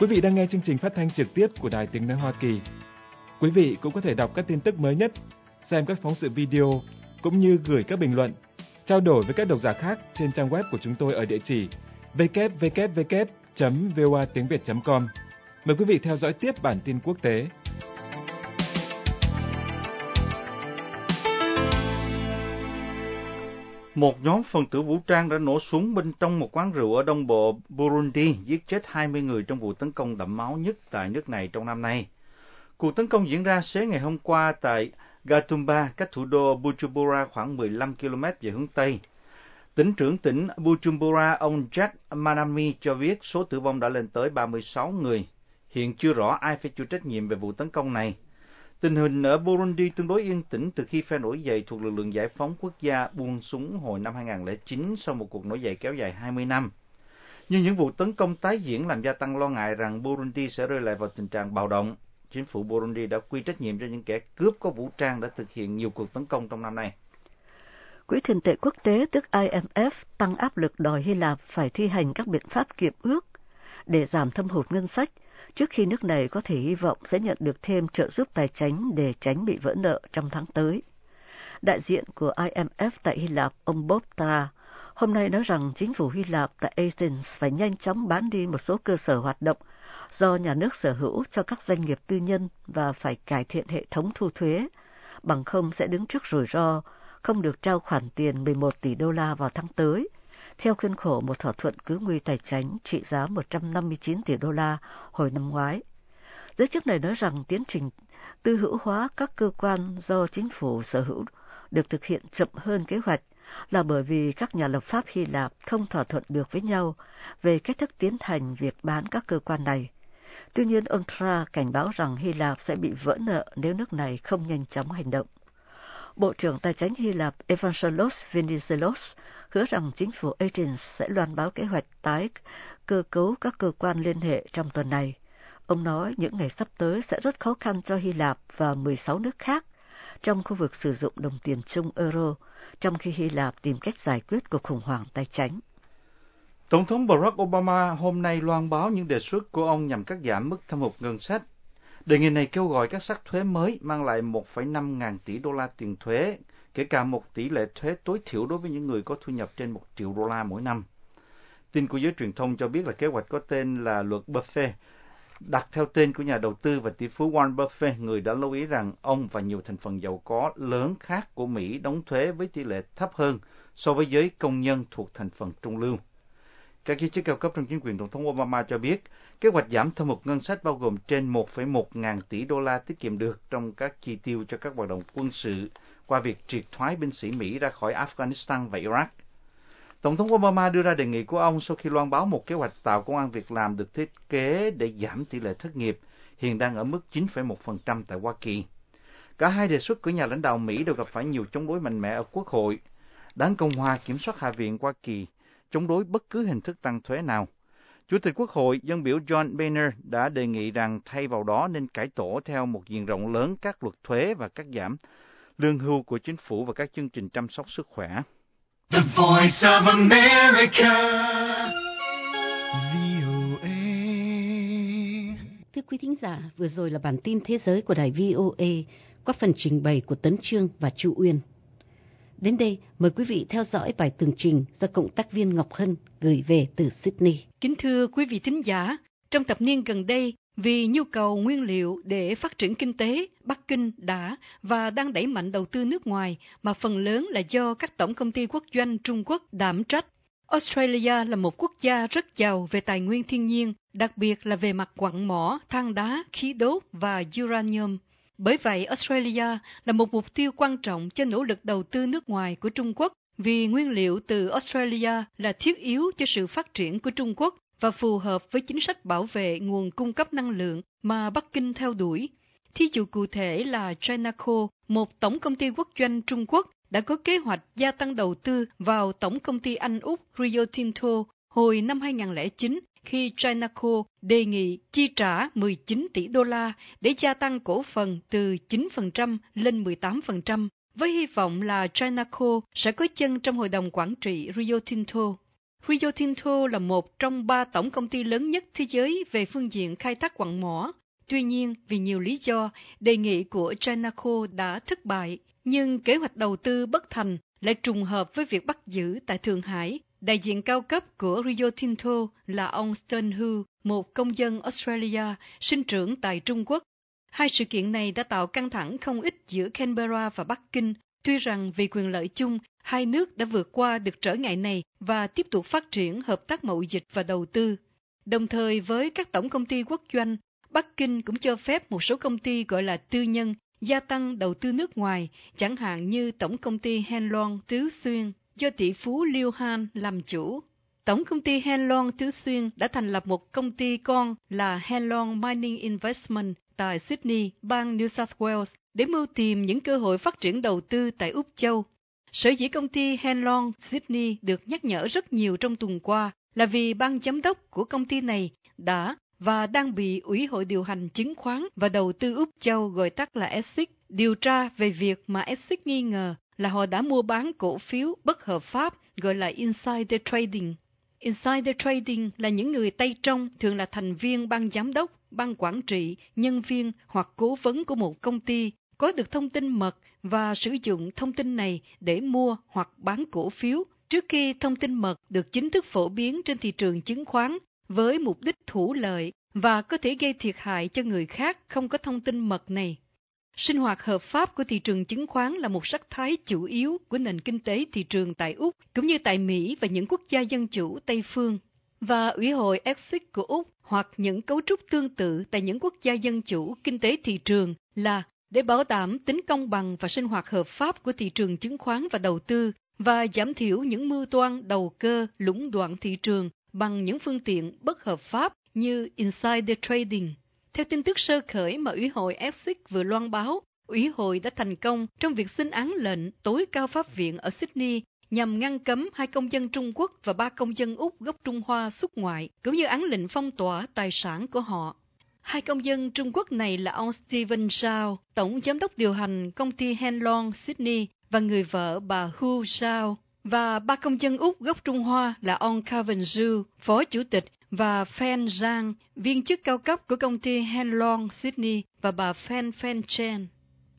Quý vị đang nghe chương trình phát thanh trực tiếp của Đài Tiếng Nói Hoa Kỳ. Quý vị cũng có thể đọc các tin tức mới nhất, xem các phóng sự video, cũng như gửi các bình luận, trao đổi với các độc giả khác trên trang web của chúng tôi ở địa chỉ www.voa tiếng Việt.com. Mời quý vị theo dõi tiếp bản tin quốc tế. Một nhóm phần tử vũ trang đã nổ súng bên trong một quán rượu ở đông bộ Burundi, giết chết 20 người trong vụ tấn công đẫm máu nhất tại nước này trong năm nay. Cuộc tấn công diễn ra sáng ngày hôm qua tại Gatumba, cách thủ đô Bujumbura khoảng 15 km về hướng Tây. Tỉnh trưởng tỉnh Bujumbura, ông Jack Manami cho biết số tử vong đã lên tới 36 người. Hiện chưa rõ ai phải chịu trách nhiệm về vụ tấn công này. Tình hình ở Burundi tương đối yên tĩnh từ khi phe nổi dậy thuộc lực lượng giải phóng quốc gia buông súng hồi năm 2009 sau một cuộc nổi dậy kéo dài 20 năm. Nhưng những vụ tấn công tái diễn làm gia tăng lo ngại rằng Burundi sẽ rơi lại vào tình trạng bạo động. Chính phủ Burundi đã quy trách nhiệm cho những kẻ cướp có vũ trang đã thực hiện nhiều cuộc tấn công trong năm nay. Quỹ tiền tệ quốc tế tức IMF tăng áp lực đòi Hy Lạp phải thi hành các biện pháp kiệm ước để giảm thâm hụt ngân sách trước khi nước này có thể hy vọng sẽ nhận được thêm trợ giúp tài chính để tránh bị vỡ nợ trong tháng tới. Đại diện của IMF tại Hy Lạp, ông Bob Tra, hôm nay nói rằng chính phủ Hy Lạp tại Athens phải nhanh chóng bán đi một số cơ sở hoạt động do nhà nước sở hữu cho các doanh nghiệp tư nhân và phải cải thiện hệ thống thu thuế, bằng không sẽ đứng trước rủi ro không được trao khoản tiền 11 tỷ đô la vào tháng tới, theo khuôn khổ một thỏa thuận cứu nguy tài chính trị giá 159 tỷ đô la hồi năm ngoái. Giới chức này nói rằng tiến trình tư hữu hóa các cơ quan do chính phủ sở hữu được thực hiện chậm hơn kế hoạch là bởi vì các nhà lập pháp Hy Lạp không thỏa thuận được với nhau về cách thức tiến hành việc bán các cơ quan này. Tuy nhiên, ông Tra cảnh báo rằng Hy Lạp sẽ bị vỡ nợ nếu nước này không nhanh chóng hành động. Bộ trưởng Tài chính Hy Lạp Evangelos Venizelos hứa rằng chính phủ Athens sẽ loan báo kế hoạch tái cơ cấu các cơ quan liên hệ trong tuần này. Ông nói những ngày sắp tới sẽ rất khó khăn cho Hy Lạp và 16 nước khác trong khu vực sử dụng đồng tiền chung euro, trong khi Hy Lạp tìm cách giải quyết cuộc khủng hoảng tài chính. Tổng thống Barack Obama hôm nay loan báo những đề xuất của ông nhằm cắt giảm mức thâm hụt ngân sách. Đề nghị này kêu gọi các sắc thuế mới mang lại 1,5 ngàn tỷ đô la tiền thuế, kể cả một tỷ lệ thuế tối thiểu đối với những người có thu nhập trên 1 triệu đô la mỗi năm. Tin của giới truyền thông cho biết là kế hoạch có tên là luật Buffett, đặt theo tên của nhà đầu tư và tỷ phú Warren Buffett, người đã lưu ý rằng ông và nhiều thành phần giàu có lớn khác của Mỹ đóng thuế với tỷ lệ thấp hơn so với giới công nhân thuộc thành phần trung lưu. Các giới chức cao cấp trong chính quyền Tổng thống Obama cho biết, kế hoạch giảm thâm hụt ngân sách bao gồm trên 1,1 ngàn tỷ đô la tiết kiệm được trong các chi tiêu cho các hoạt động quân sự qua việc triệt thoái binh sĩ Mỹ ra khỏi Afghanistan và Iraq. Tổng thống Obama đưa ra đề nghị của ông sau khi loan báo một kế hoạch tạo công an việc làm được thiết kế để giảm tỷ lệ thất nghiệp, hiện đang ở mức 9,1% tại Hoa Kỳ. Cả hai đề xuất của nhà lãnh đạo Mỹ đều gặp phải nhiều chống đối mạnh mẽ ở Quốc hội. Đảng Cộng hòa kiểm soát Hạ viện Hoa Kỳ chống đối bất cứ hình thức tăng thuế nào. Chủ tịch Quốc hội dân biểu John Boehner đã đề nghị rằng thay vào đó nên cải tổ theo một diện rộng lớn các luật thuế và cắt giảm lương hưu của chính phủ và các chương trình chăm sóc sức khỏe. The Voice of America. VOA. Thưa quý thính giả, vừa rồi là bản tin thế giới của đài VOA qua phần trình bày của Tấn Trương và Chu Uyên. Đến đây, mời quý vị theo dõi bài tường trình do Cộng tác viên Ngọc Hân gửi về từ Sydney. Kính thưa quý vị thính giả, trong thập niên gần đây, vì nhu cầu nguyên liệu để phát triển kinh tế, Bắc Kinh đã và đang đẩy mạnh đầu tư nước ngoài mà phần lớn là do các tổng công ty quốc doanh Trung Quốc đảm trách. Australia là một quốc gia rất giàu về tài nguyên thiên nhiên, đặc biệt là về mặt quặng mỏ, than đá, khí đốt và uranium. Bởi vậy, Australia là một mục tiêu quan trọng cho nỗ lực đầu tư nước ngoài của Trung Quốc vì nguyên liệu từ Australia là thiết yếu cho sự phát triển của Trung Quốc và phù hợp với chính sách bảo vệ nguồn cung cấp năng lượng mà Bắc Kinh theo đuổi. Thí dụ cụ thể là Chinaco, một tổng công ty quốc doanh Trung Quốc, đã có kế hoạch gia tăng đầu tư vào tổng công ty Anh Úc Rio Tinto hồi năm 2009 khi Chinaco đề nghị chi trả 19 tỷ đô la để gia tăng cổ phần từ 9% lên 18%, với hy vọng là Chinaco sẽ có chân trong hội đồng quản trị Rio Tinto. Rio Tinto là một trong ba tổng công ty lớn nhất thế giới về phương diện khai thác quặng mỏ. Tuy nhiên, vì nhiều lý do, đề nghị của Chinaco đã thất bại, nhưng kế hoạch đầu tư bất thành lại trùng hợp với việc bắt giữ tại Thượng Hải. Đại diện cao cấp của Rio Tinto là ông Stern Hu, một công dân Australia, sinh trưởng tại Trung Quốc. Hai sự kiện này đã tạo căng thẳng không ít giữa Canberra và Bắc Kinh, tuy rằng vì quyền lợi chung, hai nước đã vượt qua được trở ngại này và tiếp tục phát triển hợp tác mậu dịch và đầu tư. Đồng thời với các tổng công ty quốc doanh, Bắc Kinh cũng cho phép một số công ty gọi là tư nhân gia tăng đầu tư nước ngoài, chẳng hạn như Tổng công ty Henlong Tứ Xuyên do tỷ phú Liêu Han làm chủ. Tổng công ty Henlong Tứ Xuyên đã thành lập một công ty con là Henlong Mining Investment tại Sydney, bang New South Wales để mưu tìm những cơ hội phát triển đầu tư tại Úc Châu. Sở dĩ công ty Henlong Sydney được nhắc nhở rất nhiều trong tuần qua là vì ban giám đốc của công ty này đã và đang bị Ủy hội điều hành chứng khoán và đầu tư Úc Châu gọi tắt là ESIC điều tra về việc mà ESIC nghi ngờ là họ đã mua bán cổ phiếu bất hợp pháp gọi là insider trading. Insider trading là những người tay trong thường là thành viên ban giám đốc, ban quản trị, nhân viên hoặc cố vấn của một công ty có được thông tin mật và sử dụng thông tin này để mua hoặc bán cổ phiếu trước khi thông tin mật được chính thức phổ biến trên thị trường chứng khoán với mục đích thủ lợi và có thể gây thiệt hại cho người khác không có thông tin mật này. Sinh hoạt hợp pháp của thị trường chứng khoán là một sắc thái chủ yếu của nền kinh tế thị trường tại Úc, cũng như tại Mỹ và những quốc gia dân chủ Tây phương. Và Ủy hội Exit của Úc hoặc những cấu trúc tương tự tại những quốc gia dân chủ kinh tế thị trường là để bảo đảm tính công bằng và sinh hoạt hợp pháp của thị trường chứng khoán và đầu tư và giảm thiểu những mưu toan đầu cơ lũng đoạn thị trường bằng những phương tiện bất hợp pháp như insider trading. Theo tin tức sơ khởi mà Ủy hội Essex vừa loan báo, Ủy hội đã thành công trong việc xin án lệnh tối cao pháp viện ở Sydney nhằm ngăn cấm hai công dân Trung Quốc và ba công dân Úc gốc Trung Hoa xuất ngoại, cũng như án lệnh phong tỏa tài sản của họ. Hai công dân Trung Quốc này là ông Stephen Zhao, tổng giám đốc điều hành công ty Henlong Sydney và người vợ bà Hu Zhao, và ba công dân Úc gốc Trung Hoa là ông Calvin Zhu, phó chủ tịch, và Fan Zhang, viên chức cao cấp của công ty Henlong Sydney và bà Fan Fan Chen.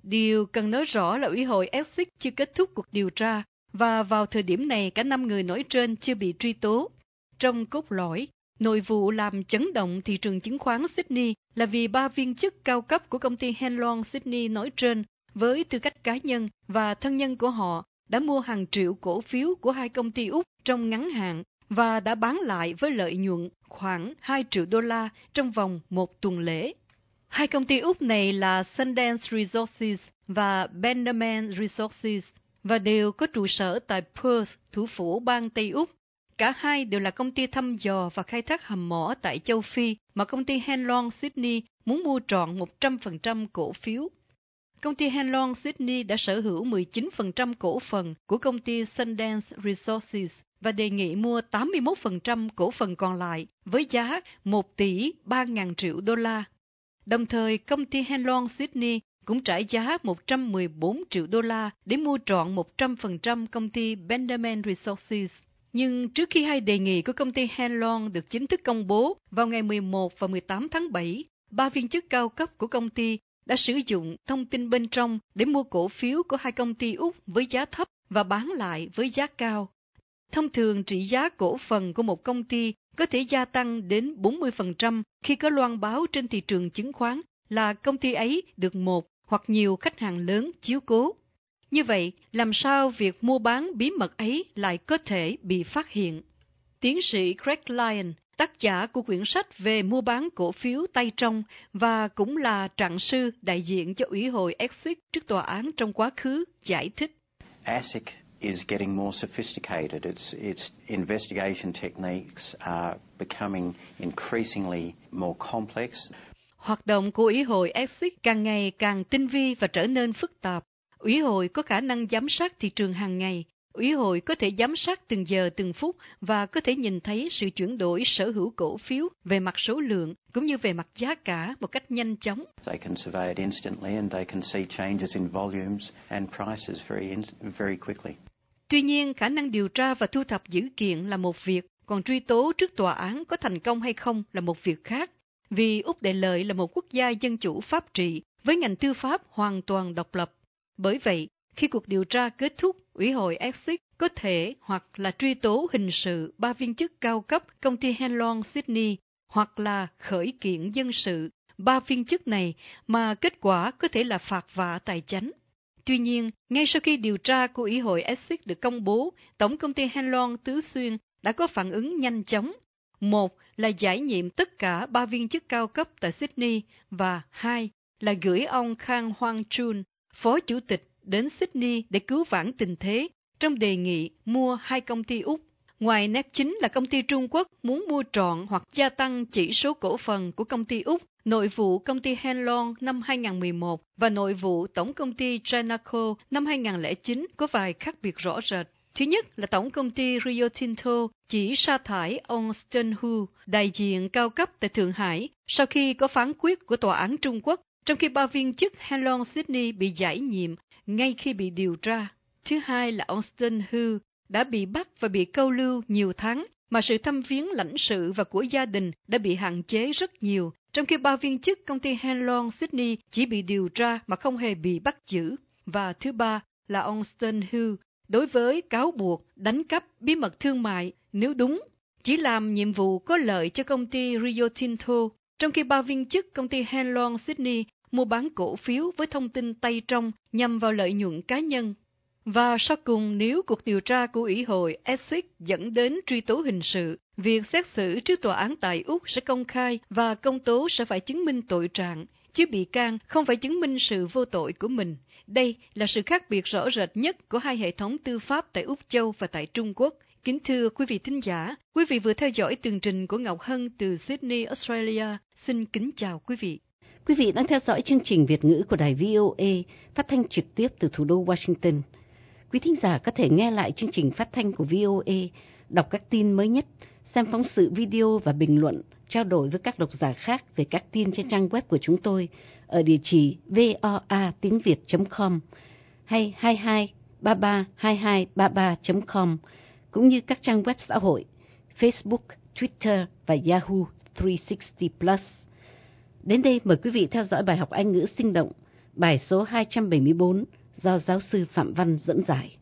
Điều cần nói rõ là Ủy hội Essex chưa kết thúc cuộc điều tra và vào thời điểm này cả năm người nói trên chưa bị truy tố. Trong cốt lõi, nội vụ làm chấn động thị trường chứng khoán Sydney là vì ba viên chức cao cấp của công ty Henlong Sydney nói trên với tư cách cá nhân và thân nhân của họ đã mua hàng triệu cổ phiếu của hai công ty Úc trong ngắn hạn và đã bán lại với lợi nhuận khoảng 2 triệu đô la trong vòng một tuần lễ. Hai công ty Úc này là Sundance Resources và Benderman Resources và đều có trụ sở tại Perth, thủ phủ bang Tây Úc. Cả hai đều là công ty thăm dò và khai thác hầm mỏ tại châu Phi mà công ty Henlon Sydney muốn mua trọn 100% cổ phiếu. Công ty Henlon Sydney đã sở hữu 19% cổ phần của công ty Sundance Resources và đề nghị mua 81% cổ phần còn lại với giá 1 tỷ 3 ngàn triệu đô la. Đồng thời, công ty Henlon Sydney cũng trả giá 114 triệu đô la để mua trọn 100% công ty Benderman Resources. Nhưng trước khi hai đề nghị của công ty Henlon được chính thức công bố vào ngày 11 và 18 tháng 7, ba viên chức cao cấp của công ty đã sử dụng thông tin bên trong để mua cổ phiếu của hai công ty Úc với giá thấp và bán lại với giá cao. Thông thường trị giá cổ phần của một công ty có thể gia tăng đến 40% khi có loan báo trên thị trường chứng khoán là công ty ấy được một hoặc nhiều khách hàng lớn chiếu cố. Như vậy, làm sao việc mua bán bí mật ấy lại có thể bị phát hiện? Tiến sĩ Craig Lyon, tác giả của quyển sách về mua bán cổ phiếu tay trong và cũng là trạng sư đại diện cho Ủy hội Exit trước tòa án trong quá khứ, giải thích. ASIC is getting more sophisticated. Its, its investigation techniques are becoming increasingly more complex. Hoạt động của Ủy hội EXIT càng ngày càng tinh vi và trở nên phức tạp. Ủy hội có khả năng giám sát thị trường hàng ngày. Ủy hội có thể giám sát từng giờ từng phút và có thể nhìn thấy sự chuyển đổi sở hữu cổ phiếu về mặt số lượng cũng như về mặt giá cả một cách nhanh chóng. They can survey it instantly and they can see changes in volumes and prices very, very quickly. Tuy nhiên, khả năng điều tra và thu thập dữ kiện là một việc, còn truy tố trước tòa án có thành công hay không là một việc khác, vì Úc Đại Lợi là một quốc gia dân chủ pháp trị với ngành tư pháp hoàn toàn độc lập. Bởi vậy, khi cuộc điều tra kết thúc, Ủy hội Essex có thể hoặc là truy tố hình sự ba viên chức cao cấp công ty Henlon Sydney hoặc là khởi kiện dân sự ba viên chức này mà kết quả có thể là phạt vạ tài chánh. Tuy nhiên, ngay sau khi điều tra của Ủy hội Essex được công bố, Tổng công ty Henlon Tứ Xuyên đã có phản ứng nhanh chóng. Một là giải nhiệm tất cả ba viên chức cao cấp tại Sydney và hai là gửi ông Khang Hoang Chun, phó chủ tịch, đến Sydney để cứu vãn tình thế trong đề nghị mua hai công ty Úc. Ngoài nét chính là công ty Trung Quốc muốn mua trọn hoặc gia tăng chỉ số cổ phần của công ty Úc, nội vụ công ty Henlon năm 2011 và nội vụ tổng công ty Chinaco năm 2009 có vài khác biệt rõ rệt. Thứ nhất là tổng công ty Rio Tinto chỉ sa thải ông Sten Hu, đại diện cao cấp tại Thượng Hải, sau khi có phán quyết của Tòa án Trung Quốc, trong khi ba viên chức Henlon Sydney bị giải nhiệm ngay khi bị điều tra. Thứ hai là ông Sten Hu đã bị bắt và bị câu lưu nhiều tháng, mà sự thăm viếng lãnh sự và của gia đình đã bị hạn chế rất nhiều, trong khi ba viên chức công ty Henlon Sydney chỉ bị điều tra mà không hề bị bắt giữ. Và thứ ba là ông Sten Hu đối với cáo buộc đánh cắp bí mật thương mại nếu đúng, chỉ làm nhiệm vụ có lợi cho công ty Rio Tinto, trong khi ba viên chức công ty Henlon Sydney mua bán cổ phiếu với thông tin tay trong nhằm vào lợi nhuận cá nhân. Và sau cùng nếu cuộc điều tra của Ủy hội Essex dẫn đến truy tố hình sự, việc xét xử trước tòa án tại Úc sẽ công khai và công tố sẽ phải chứng minh tội trạng, chứ bị can không phải chứng minh sự vô tội của mình. Đây là sự khác biệt rõ rệt nhất của hai hệ thống tư pháp tại Úc Châu và tại Trung Quốc. Kính thưa quý vị thính giả, quý vị vừa theo dõi tường trình của Ngọc Hân từ Sydney, Australia. Xin kính chào quý vị. Quý vị đang theo dõi chương trình Việt ngữ của đài VOA phát thanh trực tiếp từ thủ đô Washington. Quý thính giả có thể nghe lại chương trình phát thanh của VOA, đọc các tin mới nhất, xem phóng sự video và bình luận, trao đổi với các độc giả khác về các tin trên trang web của chúng tôi ở địa chỉ voa tiếng việt.com hay 22 33 22 33.com cũng như các trang web xã hội Facebook, Twitter và Yahoo 360 Plus. Đến đây mời quý vị theo dõi bài học Anh ngữ sinh động, bài số 274 do giáo sư Phạm Văn dẫn giải.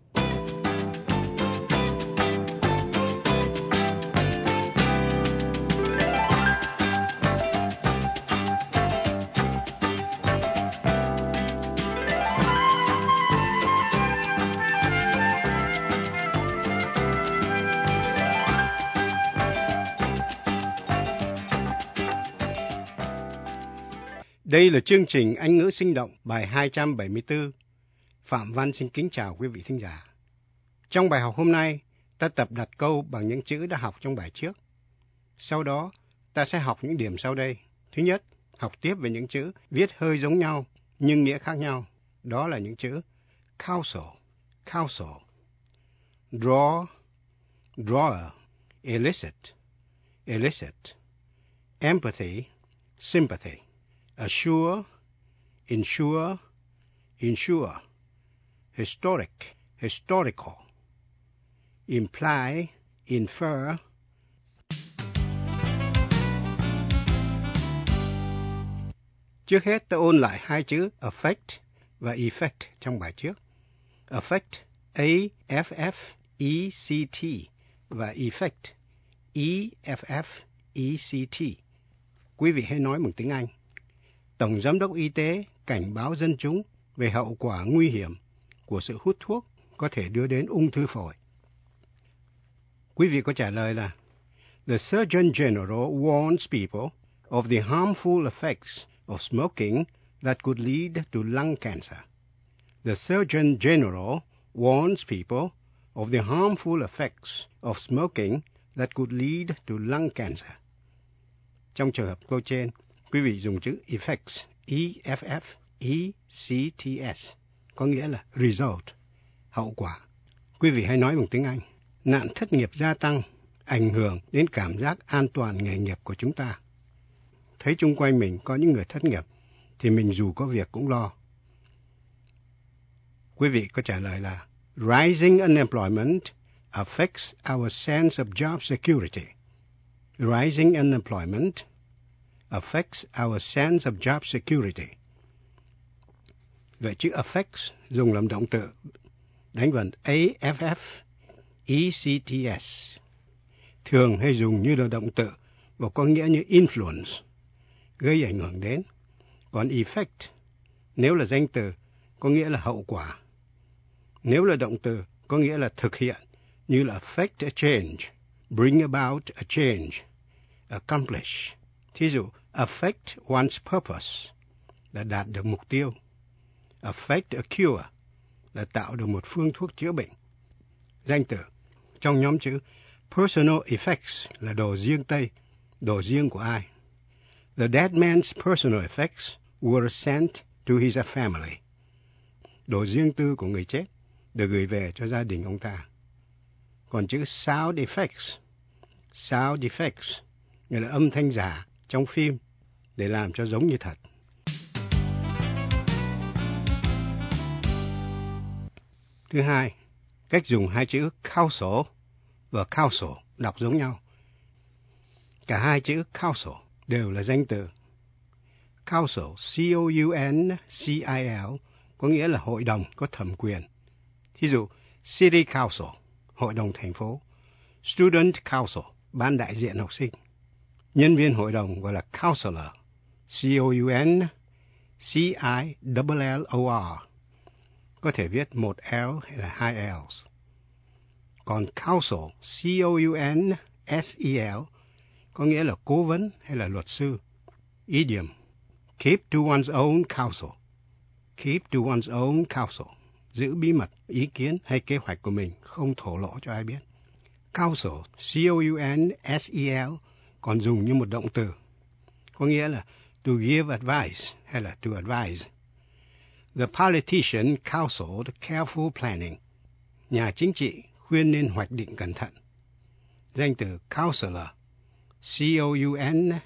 Đây là chương trình Anh ngữ sinh động bài 274. Phạm Văn xin kính chào quý vị thính giả. Trong bài học hôm nay, ta tập đặt câu bằng những chữ đã học trong bài trước. Sau đó, ta sẽ học những điểm sau đây. Thứ nhất, học tiếp về những chữ viết hơi giống nhau nhưng nghĩa khác nhau. Đó là những chữ counsel, counsel, draw, drawer, elicit, elicit, empathy, sympathy assure, insure, insure, historic, historical, imply, infer, Trước hết ta ôn lại hai chữ affect và effect trong bài trước. Affect, A-F-F-E-C-T và effect, E-F-F-E-C-T. Quý vị hãy nói bằng tiếng Anh. Tổng Giám đốc Y tế cảnh báo dân chúng về hậu quả nguy hiểm của sự hút thuốc có thể đưa đến ung thư phổi. Quý vị có trả lời là The Surgeon General warns people of the harmful effects of smoking that could lead to lung cancer. The Surgeon General warns people of the harmful effects of smoking that could lead to lung cancer. Trong trường hợp câu trên, quý vị dùng chữ effects, E-F-F-E-C-T-S, có nghĩa là result, hậu quả. Quý vị hãy nói bằng tiếng Anh. Nạn thất nghiệp gia tăng, ảnh hưởng đến cảm giác an toàn nghề nghiệp của chúng ta. Thấy chung quanh mình có những người thất nghiệp, thì mình dù có việc cũng lo. Quý vị có trả lời là Rising unemployment affects our sense of job security. Rising unemployment affects our sense of job security. Vậy chữ affects dùng làm động từ đánh vần AFF ECTS thường hay dùng như là động từ và có nghĩa như influence gây ảnh hưởng đến. Còn effect nếu là danh từ có nghĩa là hậu quả. Nếu là động từ có nghĩa là thực hiện như là affect a change, bring about a change, accomplish. Thí dụ, affect one's purpose là đạt được mục tiêu. Affect a cure là tạo được một phương thuốc chữa bệnh. Danh từ trong nhóm chữ personal effects là đồ riêng Tây, đồ riêng của ai. The dead man's personal effects were sent to his family. Đồ riêng tư của người chết được gửi về cho gia đình ông ta. Còn chữ sound effects, sound effects nghĩa là âm thanh giả trong phim để làm cho giống như thật. Thứ hai, cách dùng hai chữ council và council đọc giống nhau. Cả hai chữ council đều là danh từ. Council, C-O-U-N-C-I-L, có nghĩa là hội đồng có thẩm quyền. Thí dụ, City Council, hội đồng thành phố. Student Council, ban đại diện học sinh. Nhân viên hội đồng gọi là counselor, C-O-U-N-C-I-L-L-O-R. Có thể viết một L hay là hai L's. Còn counsel, C-O-U-N-S-E-L, có nghĩa là cố vấn hay là luật sư. Idiom, keep to one's own counsel. Keep to one's own counsel. Giữ bí mật, ý kiến hay kế hoạch của mình, không thổ lộ cho ai biết. Counsel, C-O-U-N-S-E-L, còn dùng như một động từ. Có nghĩa là to give advice hay là to advise. The politician counseled careful planning. Nhà chính trị khuyên nên hoạch định cẩn thận. Danh từ counselor, C-O-U-N-S-E-L-O-R,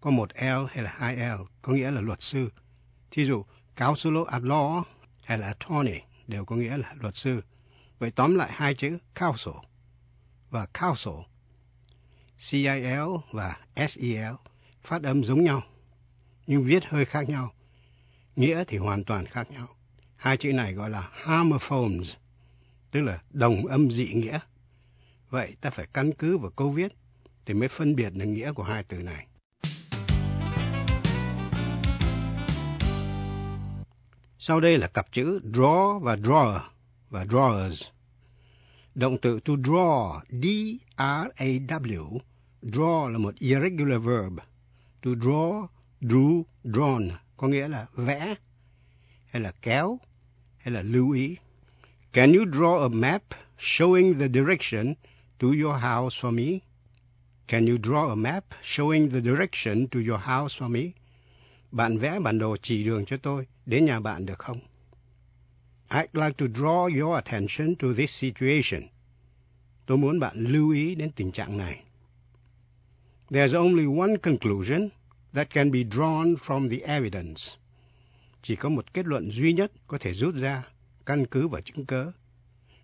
có một L hay là hai L, có nghĩa là luật sư. Thí dụ, counselor at law hay là attorney đều có nghĩa là luật sư. Vậy tóm lại hai chữ counsel và counsel, CIL và SEL phát âm giống nhau, nhưng viết hơi khác nhau. Nghĩa thì hoàn toàn khác nhau. Hai chữ này gọi là homophones, tức là đồng âm dị nghĩa. Vậy ta phải căn cứ vào câu viết thì mới phân biệt được nghĩa của hai từ này. Sau đây là cặp chữ draw và drawer và drawers. Động từ to draw, D-R-A-W, draw là một irregular verb. To draw, drew, drawn, có nghĩa là vẽ, hay là kéo, hay là lưu ý. Can you draw a map showing the direction to your house for me? Can you draw a map showing the direction to your house for me? Bạn vẽ bản đồ chỉ đường cho tôi đến nhà bạn được không? I'd like to draw your attention to this situation. Tôi muốn bạn lưu ý đến tình trạng này. There's only one conclusion that can be drawn from the evidence. Chỉ có một kết luận duy nhất có thể rút ra căn cứ vào chứng cớ.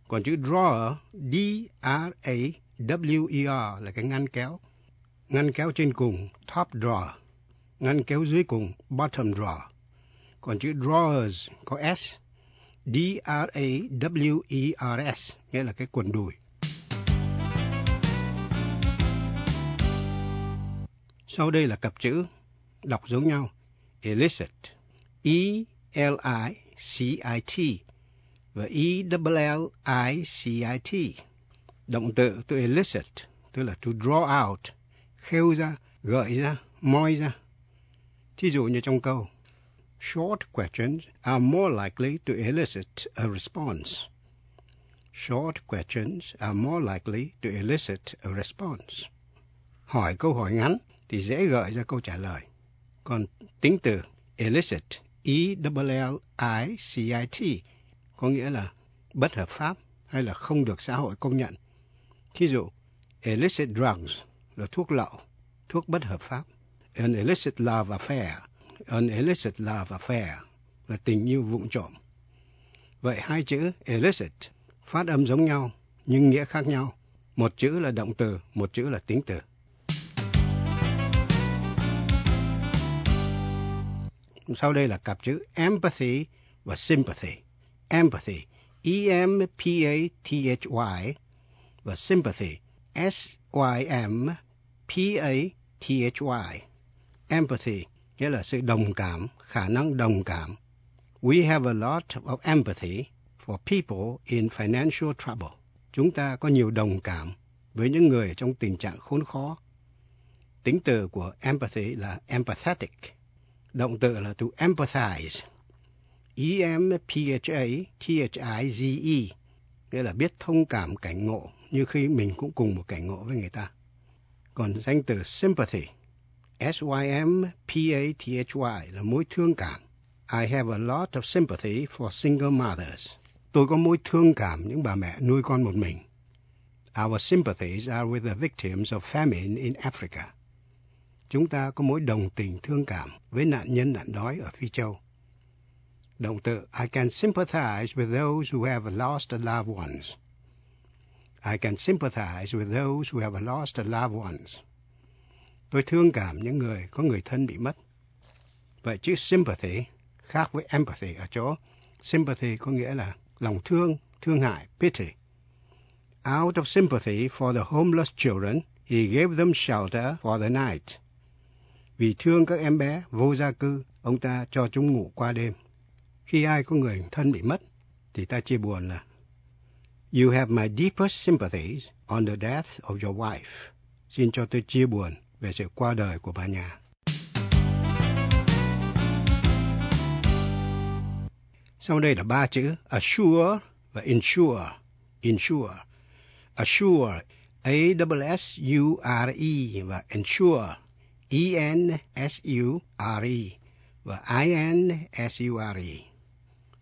Còn chữ drawer, D-R-A-W-E-R là cái ngăn kéo. Ngăn kéo trên cùng, top drawer. Ngăn kéo dưới cùng, bottom drawer. Còn chữ drawers có S, D-R-A-W-E-R-S, nghĩa là cái quần đùi. Sau đây là cặp chữ, đọc giống nhau, illicit, E-L-I-C-I-T và E-L-L-I-C-I-T. Động từ từ elicit, tức là to draw out, khêu ra, gợi ra, moi ra. Thí dụ như trong câu, Short questions are more likely to elicit a response. Short questions are more likely to elicit a response. Hỏi câu hỏi ngắn thì dễ gợi ra câu trả lời. Còn tính từ elicit, E-L-L-I-C-I-T, có nghĩa là bất hợp pháp hay là không được xã hội công nhận. Thí dụ, illicit drugs là thuốc lậu, thuốc bất hợp pháp. An illicit love affair, an illicit love affair là tình yêu vụng trộm. Vậy hai chữ illicit phát âm giống nhau nhưng nghĩa khác nhau. Một chữ là động từ, một chữ là tính từ. Sau đây là cặp chữ empathy và sympathy. Empathy, E-M-P-A-T-H-Y và sympathy, S-Y-M-P-A-T-H-Y. Empathy nghĩa là sự đồng cảm, khả năng đồng cảm. We have a lot of empathy for people in financial trouble. Chúng ta có nhiều đồng cảm với những người trong tình trạng khốn khó. Tính từ của empathy là empathetic. Động từ là to empathize. E-M-P-H-A-T-H-I-Z-E nghĩa là biết thông cảm cảnh ngộ như khi mình cũng cùng một cảnh ngộ với người ta. Còn danh từ sympathy S-Y-M-P-A-T-H-Y là mối thương cảm. I have a lot of sympathy for single mothers. Tôi có mối thương cảm những bà mẹ nuôi con một mình. Our sympathies are with the victims of famine in Africa. Chúng ta có mối đồng tình thương cảm với nạn nhân nạn đói ở Phi Châu. Động từ I can sympathize with those who have lost loved ones. I can sympathize with those who have lost loved ones. Tôi thương cảm những người có người thân bị mất. Vậy chữ sympathy khác với empathy ở chỗ sympathy có nghĩa là lòng thương, thương hại, pity. Out of sympathy for the homeless children, he gave them shelter for the night. Vì thương các em bé vô gia cư, ông ta cho chúng ngủ qua đêm. Khi ai có người thân bị mất, thì ta chia buồn là You have my deepest sympathies on the death of your wife. Xin cho tôi chia buồn về sự qua đời của bà nhà. Sau đây là ba chữ assure và insure. Insure. Assure. A-S-S-U-R-E và insure. E-N-S-U-R-E và I-N-S-U-R-E.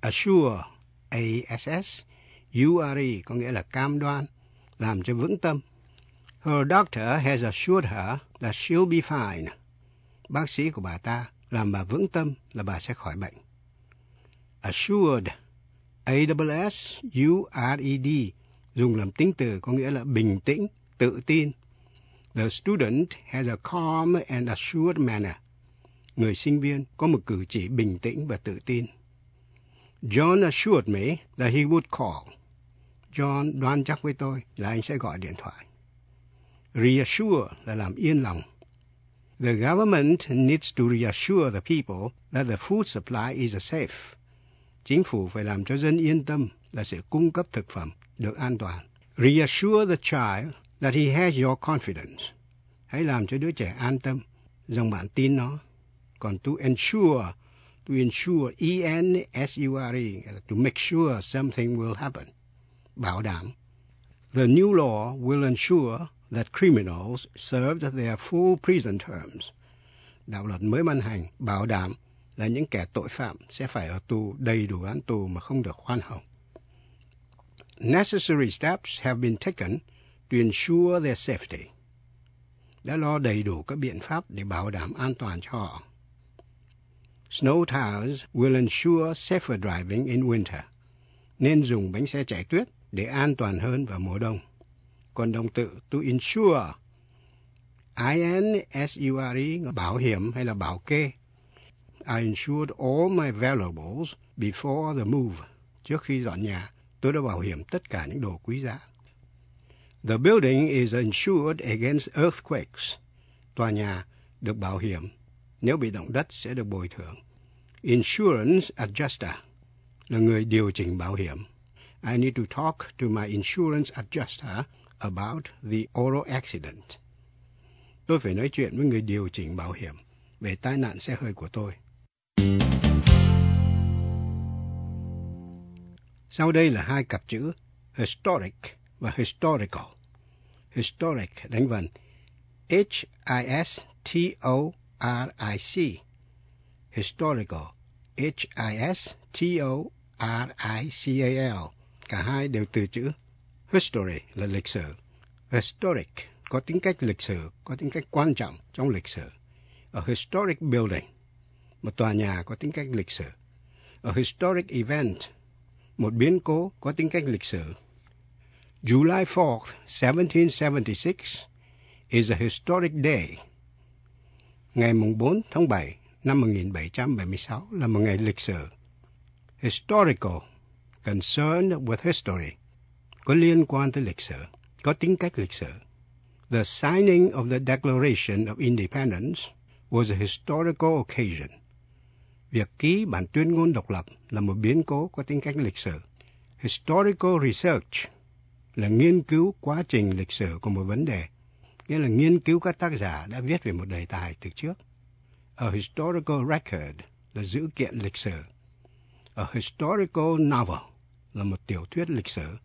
Assure. A-S-S-U-R-E có nghĩa là cam đoan, làm cho vững tâm. Her doctor has assured her that she'll be fine. Bác sĩ của bà ta làm bà vững tâm là bà sẽ khỏi bệnh. Assured, A-S-S-U-R-E-D, dùng làm tính từ có nghĩa là bình tĩnh, tự tin. The student has a calm and assured manner. Người sinh viên có một cử chỉ bình tĩnh và tự tin. John assured me that he would call. John đoan chắc với tôi là anh sẽ gọi điện thoại. Reassure là làm yên lòng. The government needs to reassure the people that the food supply is safe. Chính phủ phải làm cho dân yên tâm là sẽ cung cấp thực phẩm được an toàn. Reassure the child that he has your confidence. Hãy làm cho đứa trẻ an tâm rằng bạn tin nó. Còn to ensure, to ensure, E-N-S-U-R-E, to make sure something will happen. Bảo đảm. The new law will ensure that criminals served their full prison terms. Đạo luật mới ban hành bảo đảm là những kẻ tội phạm sẽ phải ở tù đầy đủ án tù mà không được khoan hồng. Necessary steps have been taken to ensure their safety. Đã lo đầy đủ các biện pháp để bảo đảm an toàn cho họ. Snow tires will ensure safer driving in winter. Nên dùng bánh xe chạy tuyết để an toàn hơn vào mùa đông. Còn động từ to insure, I-N-S-U-R-E, bảo hiểm hay là bảo kê. I insured all my valuables before the move. Trước khi dọn nhà, tôi đã bảo hiểm tất cả những đồ quý giá. The building is insured against earthquakes. Tòa nhà được bảo hiểm. Nếu bị động đất sẽ được bồi thường. Insurance adjuster là người điều chỉnh bảo hiểm. I need to talk to my insurance adjuster about the auto accident. Tôi phải nói chuyện với người điều chỉnh bảo hiểm về tai nạn xe hơi của tôi. Sau đây là hai cặp chữ historic và historical. Historic đánh vần H-I-S-T-O-R-I-C. Historical H-I-S-T-O-R-I-C-A-L. Cả hai đều từ chữ history là lịch sử. Historic có tính cách lịch sử, có tính cách quan trọng trong lịch sử. A historic building, một tòa nhà có tính cách lịch sử. A historic event, một biến cố có tính cách lịch sử. July 4th, 1776 is a historic day. Ngày mùng 4 tháng 7 năm 1776 là một ngày lịch sử. Historical, concerned with history, có liên quan tới lịch sử, có tính cách lịch sử. The signing of the Declaration of Independence was a historical occasion. Việc ký bản tuyên ngôn độc lập là một biến cố có tính cách lịch sử. Historical research là nghiên cứu quá trình lịch sử của một vấn đề, nghĩa là nghiên cứu các tác giả đã viết về một đề tài từ trước. A historical record là dữ kiện lịch sử. A historical novel là một tiểu thuyết lịch sử.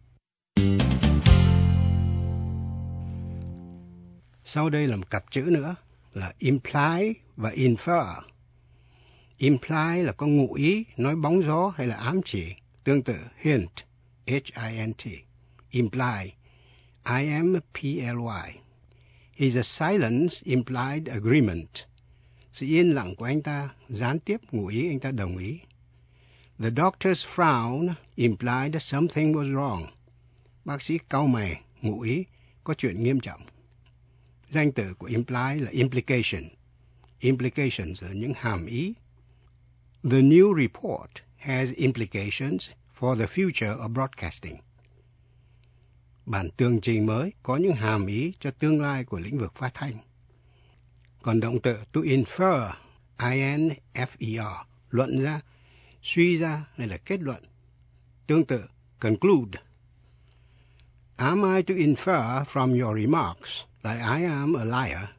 Sau đây là một cặp chữ nữa là imply và infer. Imply là có ngụ ý, nói bóng gió hay là ám chỉ, tương tự hint, H-I-N-T. Imply, I-M-P-L-Y. Is a silence implied agreement. Sự yên lặng của anh ta gián tiếp ngụ ý anh ta đồng ý. The doctor's frown implied that something was wrong. Bác sĩ cau mày, ngụ ý có chuyện nghiêm trọng. Danh từ của imply là implication. Implications là những hàm ý. The new report has implications for the future of broadcasting. Bản tường trình mới có những hàm ý cho tương lai của lĩnh vực phát thanh. Còn động từ to infer, I-N-F-E-R, luận ra, suy ra này là kết luận. Tương tự, conclude. Am I to infer from your remarks that I am a liar?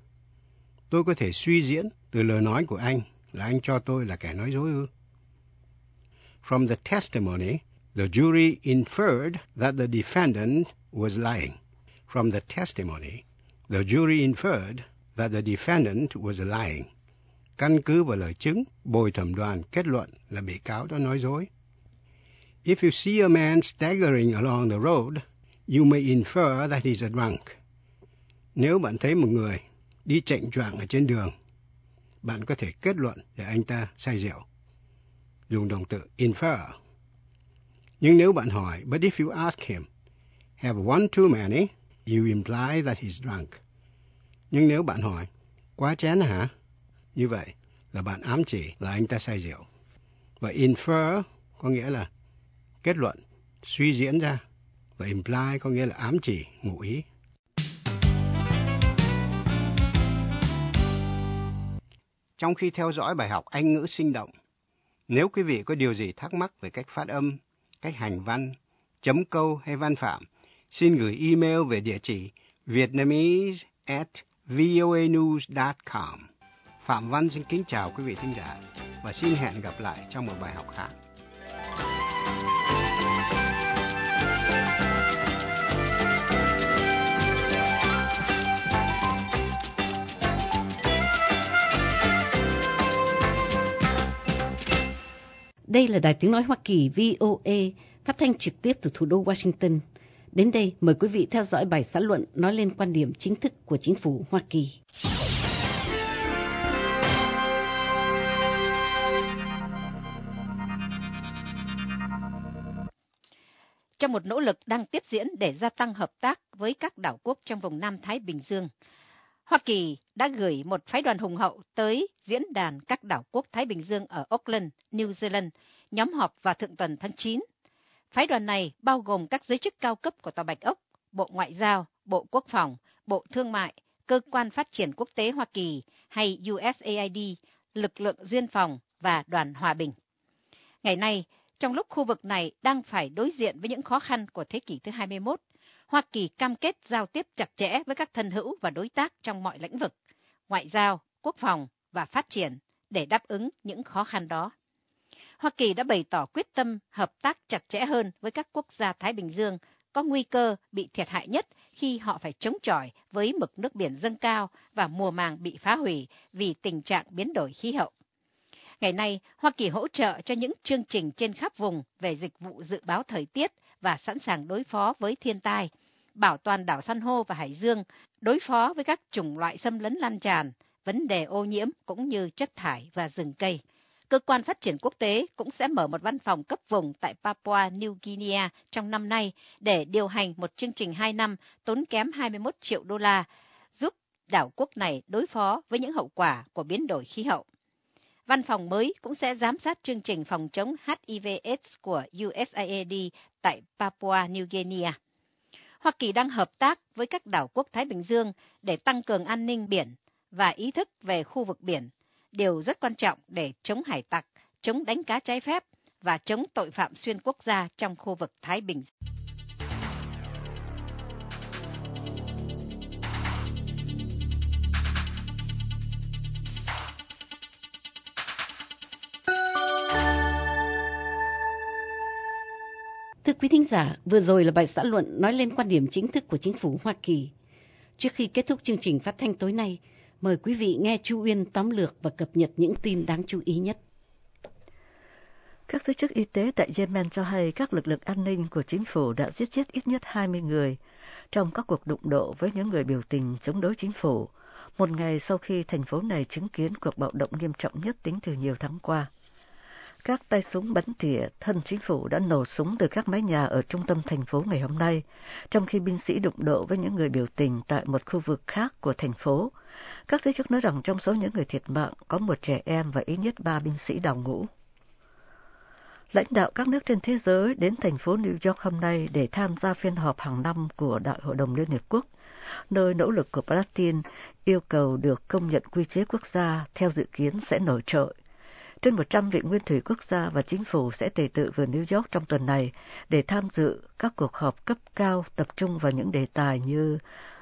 Tôi có thể suy diễn từ lời nói của anh là anh cho tôi là kẻ nói dối ư? From the testimony, the jury inferred that the defendant was lying. From the testimony, the jury inferred that the defendant was lying. Căn cứ vào lời chứng, bồi thẩm đoàn kết luận là bị cáo đã nói dối. If you see a man staggering along the road, you may infer that he's a drunk. Nếu bạn thấy một người đi chạy choạng ở trên đường, bạn có thể kết luận để anh ta say rượu. Dùng động từ infer. Nhưng nếu bạn hỏi, but if you ask him, have one too many, you imply that he's drunk. Nhưng nếu bạn hỏi, quá chén hả? Như vậy là bạn ám chỉ là anh ta say rượu. Và infer có nghĩa là kết luận, suy diễn ra. Và imply có nghĩa là ám chỉ, ngụ ý. Trong khi theo dõi bài học Anh ngữ sinh động, nếu quý vị có điều gì thắc mắc về cách phát âm, cách hành văn, chấm câu hay văn phạm, xin gửi email về địa chỉ vietnamese at voanews.com. Phạm Văn xin kính chào quý vị thính giả và xin hẹn gặp lại trong một bài học khác. Đây là Đài Tiếng Nói Hoa Kỳ VOA, phát thanh trực tiếp từ thủ đô Washington. Đến đây, mời quý vị theo dõi bài xã luận nói lên quan điểm chính thức của chính phủ Hoa Kỳ. Trong một nỗ lực đang tiếp diễn để gia tăng hợp tác với các đảo quốc trong vùng Nam Thái Bình Dương, Hoa Kỳ đã gửi một phái đoàn hùng hậu tới diễn đàn các đảo quốc Thái Bình Dương ở Auckland, New Zealand, nhóm họp vào thượng tuần tháng 9. Phái đoàn này bao gồm các giới chức cao cấp của Tòa Bạch Ốc, Bộ Ngoại giao, Bộ Quốc phòng, Bộ Thương mại, Cơ quan Phát triển Quốc tế Hoa Kỳ hay USAID, lực lượng duyên phòng và đoàn hòa bình. Ngày nay, trong lúc khu vực này đang phải đối diện với những khó khăn của thế kỷ thứ 21, Hoa Kỳ cam kết giao tiếp chặt chẽ với các thân hữu và đối tác trong mọi lĩnh vực, ngoại giao, quốc phòng và phát triển để đáp ứng những khó khăn đó. Hoa Kỳ đã bày tỏ quyết tâm hợp tác chặt chẽ hơn với các quốc gia Thái Bình Dương có nguy cơ bị thiệt hại nhất khi họ phải chống chọi với mực nước biển dâng cao và mùa màng bị phá hủy vì tình trạng biến đổi khí hậu. Ngày nay, Hoa Kỳ hỗ trợ cho những chương trình trên khắp vùng về dịch vụ dự báo thời tiết và sẵn sàng đối phó với thiên tai, bảo toàn đảo san hô và hải dương, đối phó với các chủng loại xâm lấn lan tràn, vấn đề ô nhiễm cũng như chất thải và rừng cây. Cơ quan phát triển quốc tế cũng sẽ mở một văn phòng cấp vùng tại Papua New Guinea trong năm nay để điều hành một chương trình 2 năm tốn kém 21 triệu đô la, giúp đảo quốc này đối phó với những hậu quả của biến đổi khí hậu. Văn phòng mới cũng sẽ giám sát chương trình phòng chống HIV/AIDS của USAID tại Papua New Guinea. Hoa Kỳ đang hợp tác với các đảo quốc Thái Bình Dương để tăng cường an ninh biển và ý thức về khu vực biển, điều rất quan trọng để chống hải tặc, chống đánh cá trái phép và chống tội phạm xuyên quốc gia trong khu vực Thái Bình Dương. Quý thính giả, vừa rồi là bài xã luận nói lên quan điểm chính thức của chính phủ Hoa Kỳ. Trước khi kết thúc chương trình phát thanh tối nay, mời quý vị nghe Chu Uyên tóm lược và cập nhật những tin đáng chú ý nhất. Các giới chức y tế tại Yemen cho hay các lực lượng an ninh của chính phủ đã giết chết ít nhất 20 người trong các cuộc đụng độ với những người biểu tình chống đối chính phủ, một ngày sau khi thành phố này chứng kiến cuộc bạo động nghiêm trọng nhất tính từ nhiều tháng qua. Các tay súng bắn tỉa thân chính phủ đã nổ súng từ các mái nhà ở trung tâm thành phố ngày hôm nay, trong khi binh sĩ đụng độ với những người biểu tình tại một khu vực khác của thành phố. Các giới chức nói rằng trong số những người thiệt mạng có một trẻ em và ít nhất ba binh sĩ đào ngũ. Lãnh đạo các nước trên thế giới đến thành phố New York hôm nay để tham gia phiên họp hàng năm của Đại hội đồng Liên Hiệp Quốc, nơi nỗ lực của Palestine yêu cầu được công nhận quy chế quốc gia theo dự kiến sẽ nổi trội. Trên 100 vị nguyên thủy quốc gia và chính phủ sẽ tề tự về New York trong tuần này để tham dự các cuộc họp cấp cao tập trung vào những đề tài như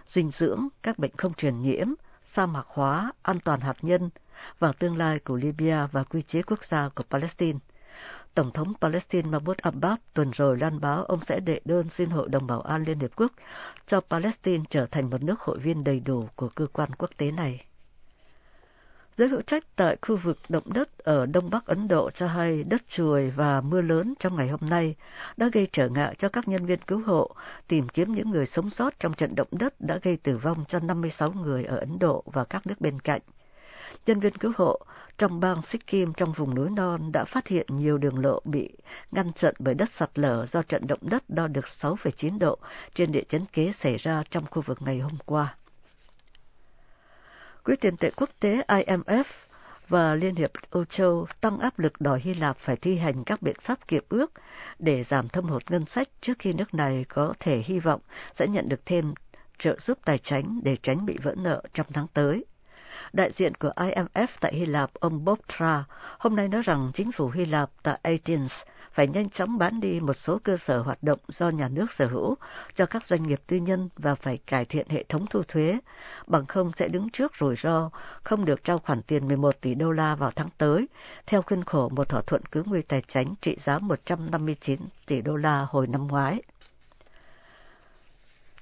dinh dưỡng, các bệnh không truyền nhiễm, sa mạc hóa, an toàn hạt nhân và tương lai của Libya và quy chế quốc gia của Palestine. Tổng thống Palestine Mahmoud Abbas tuần rồi loan báo ông sẽ đệ đơn xin Hội đồng Bảo an Liên Hiệp Quốc cho Palestine trở thành một nước hội viên đầy đủ của cơ quan quốc tế này. Giới hữu trách tại khu vực động đất ở Đông Bắc Ấn Độ cho hay đất chuồi và mưa lớn trong ngày hôm nay đã gây trở ngại cho các nhân viên cứu hộ tìm kiếm những người sống sót trong trận động đất đã gây tử vong cho 56 người ở Ấn Độ và các nước bên cạnh. Nhân viên cứu hộ trong bang Sikkim trong vùng núi non đã phát hiện nhiều đường lộ bị ngăn chặn bởi đất sạt lở do trận động đất đo được 6,9 độ trên địa chấn kế xảy ra trong khu vực ngày hôm qua. Quỹ tiền tệ quốc tế IMF và Liên hiệp Âu Châu tăng áp lực đòi Hy Lạp phải thi hành các biện pháp kiệp ước để giảm thâm hụt ngân sách trước khi nước này có thể hy vọng sẽ nhận được thêm trợ giúp tài chính để tránh bị vỡ nợ trong tháng tới. Đại diện của IMF tại Hy Lạp, ông Bob Tra, hôm nay nói rằng chính phủ Hy Lạp tại Athens phải nhanh chóng bán đi một số cơ sở hoạt động do nhà nước sở hữu cho các doanh nghiệp tư nhân và phải cải thiện hệ thống thu thuế, bằng không sẽ đứng trước rủi ro không được trao khoản tiền 11 tỷ đô la vào tháng tới, theo khuôn khổ một thỏa thuận cứu nguy tài chính trị giá 159 tỷ đô la hồi năm ngoái.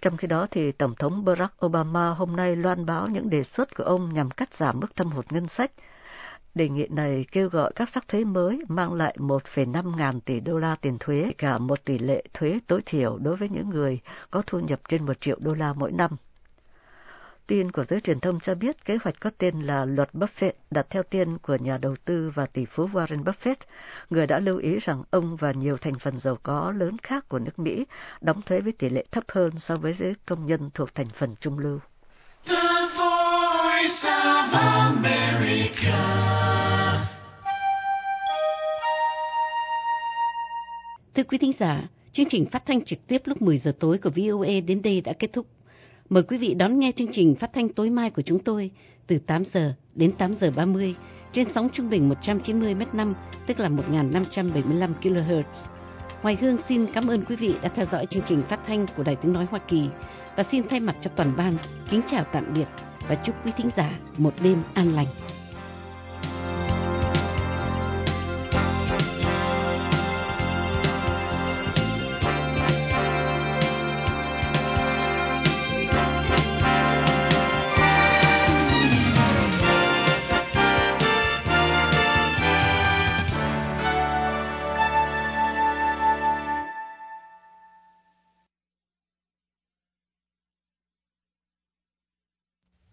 Trong khi đó thì Tổng thống Barack Obama hôm nay loan báo những đề xuất của ông nhằm cắt giảm mức thâm hụt ngân sách. Đề nghị này kêu gọi các sắc thuế mới mang lại 1,5 ngàn tỷ đô la tiền thuế, cả một tỷ lệ thuế tối thiểu đối với những người có thu nhập trên 1 triệu đô la mỗi năm. Tin của giới truyền thông cho biết kế hoạch có tên là Luật Buffett đặt theo tên của nhà đầu tư và tỷ phú Warren Buffett, người đã lưu ý rằng ông và nhiều thành phần giàu có lớn khác của nước Mỹ đóng thuế với tỷ lệ thấp hơn so với giới công nhân thuộc thành phần trung lưu. Thưa quý thính giả, chương trình phát thanh trực tiếp lúc 10 giờ tối của VOA đến đây đã kết thúc. Mời quý vị đón nghe chương trình phát thanh tối mai của chúng tôi từ 8 giờ đến 8 giờ 30 trên sóng trung bình 190 m5, tức là 1575 kHz. Hoài Hương xin cảm ơn quý vị đã theo dõi chương trình phát thanh của Đài Tiếng Nói Hoa Kỳ và xin thay mặt cho toàn ban kính chào tạm biệt và chúc quý thính giả một đêm an lành.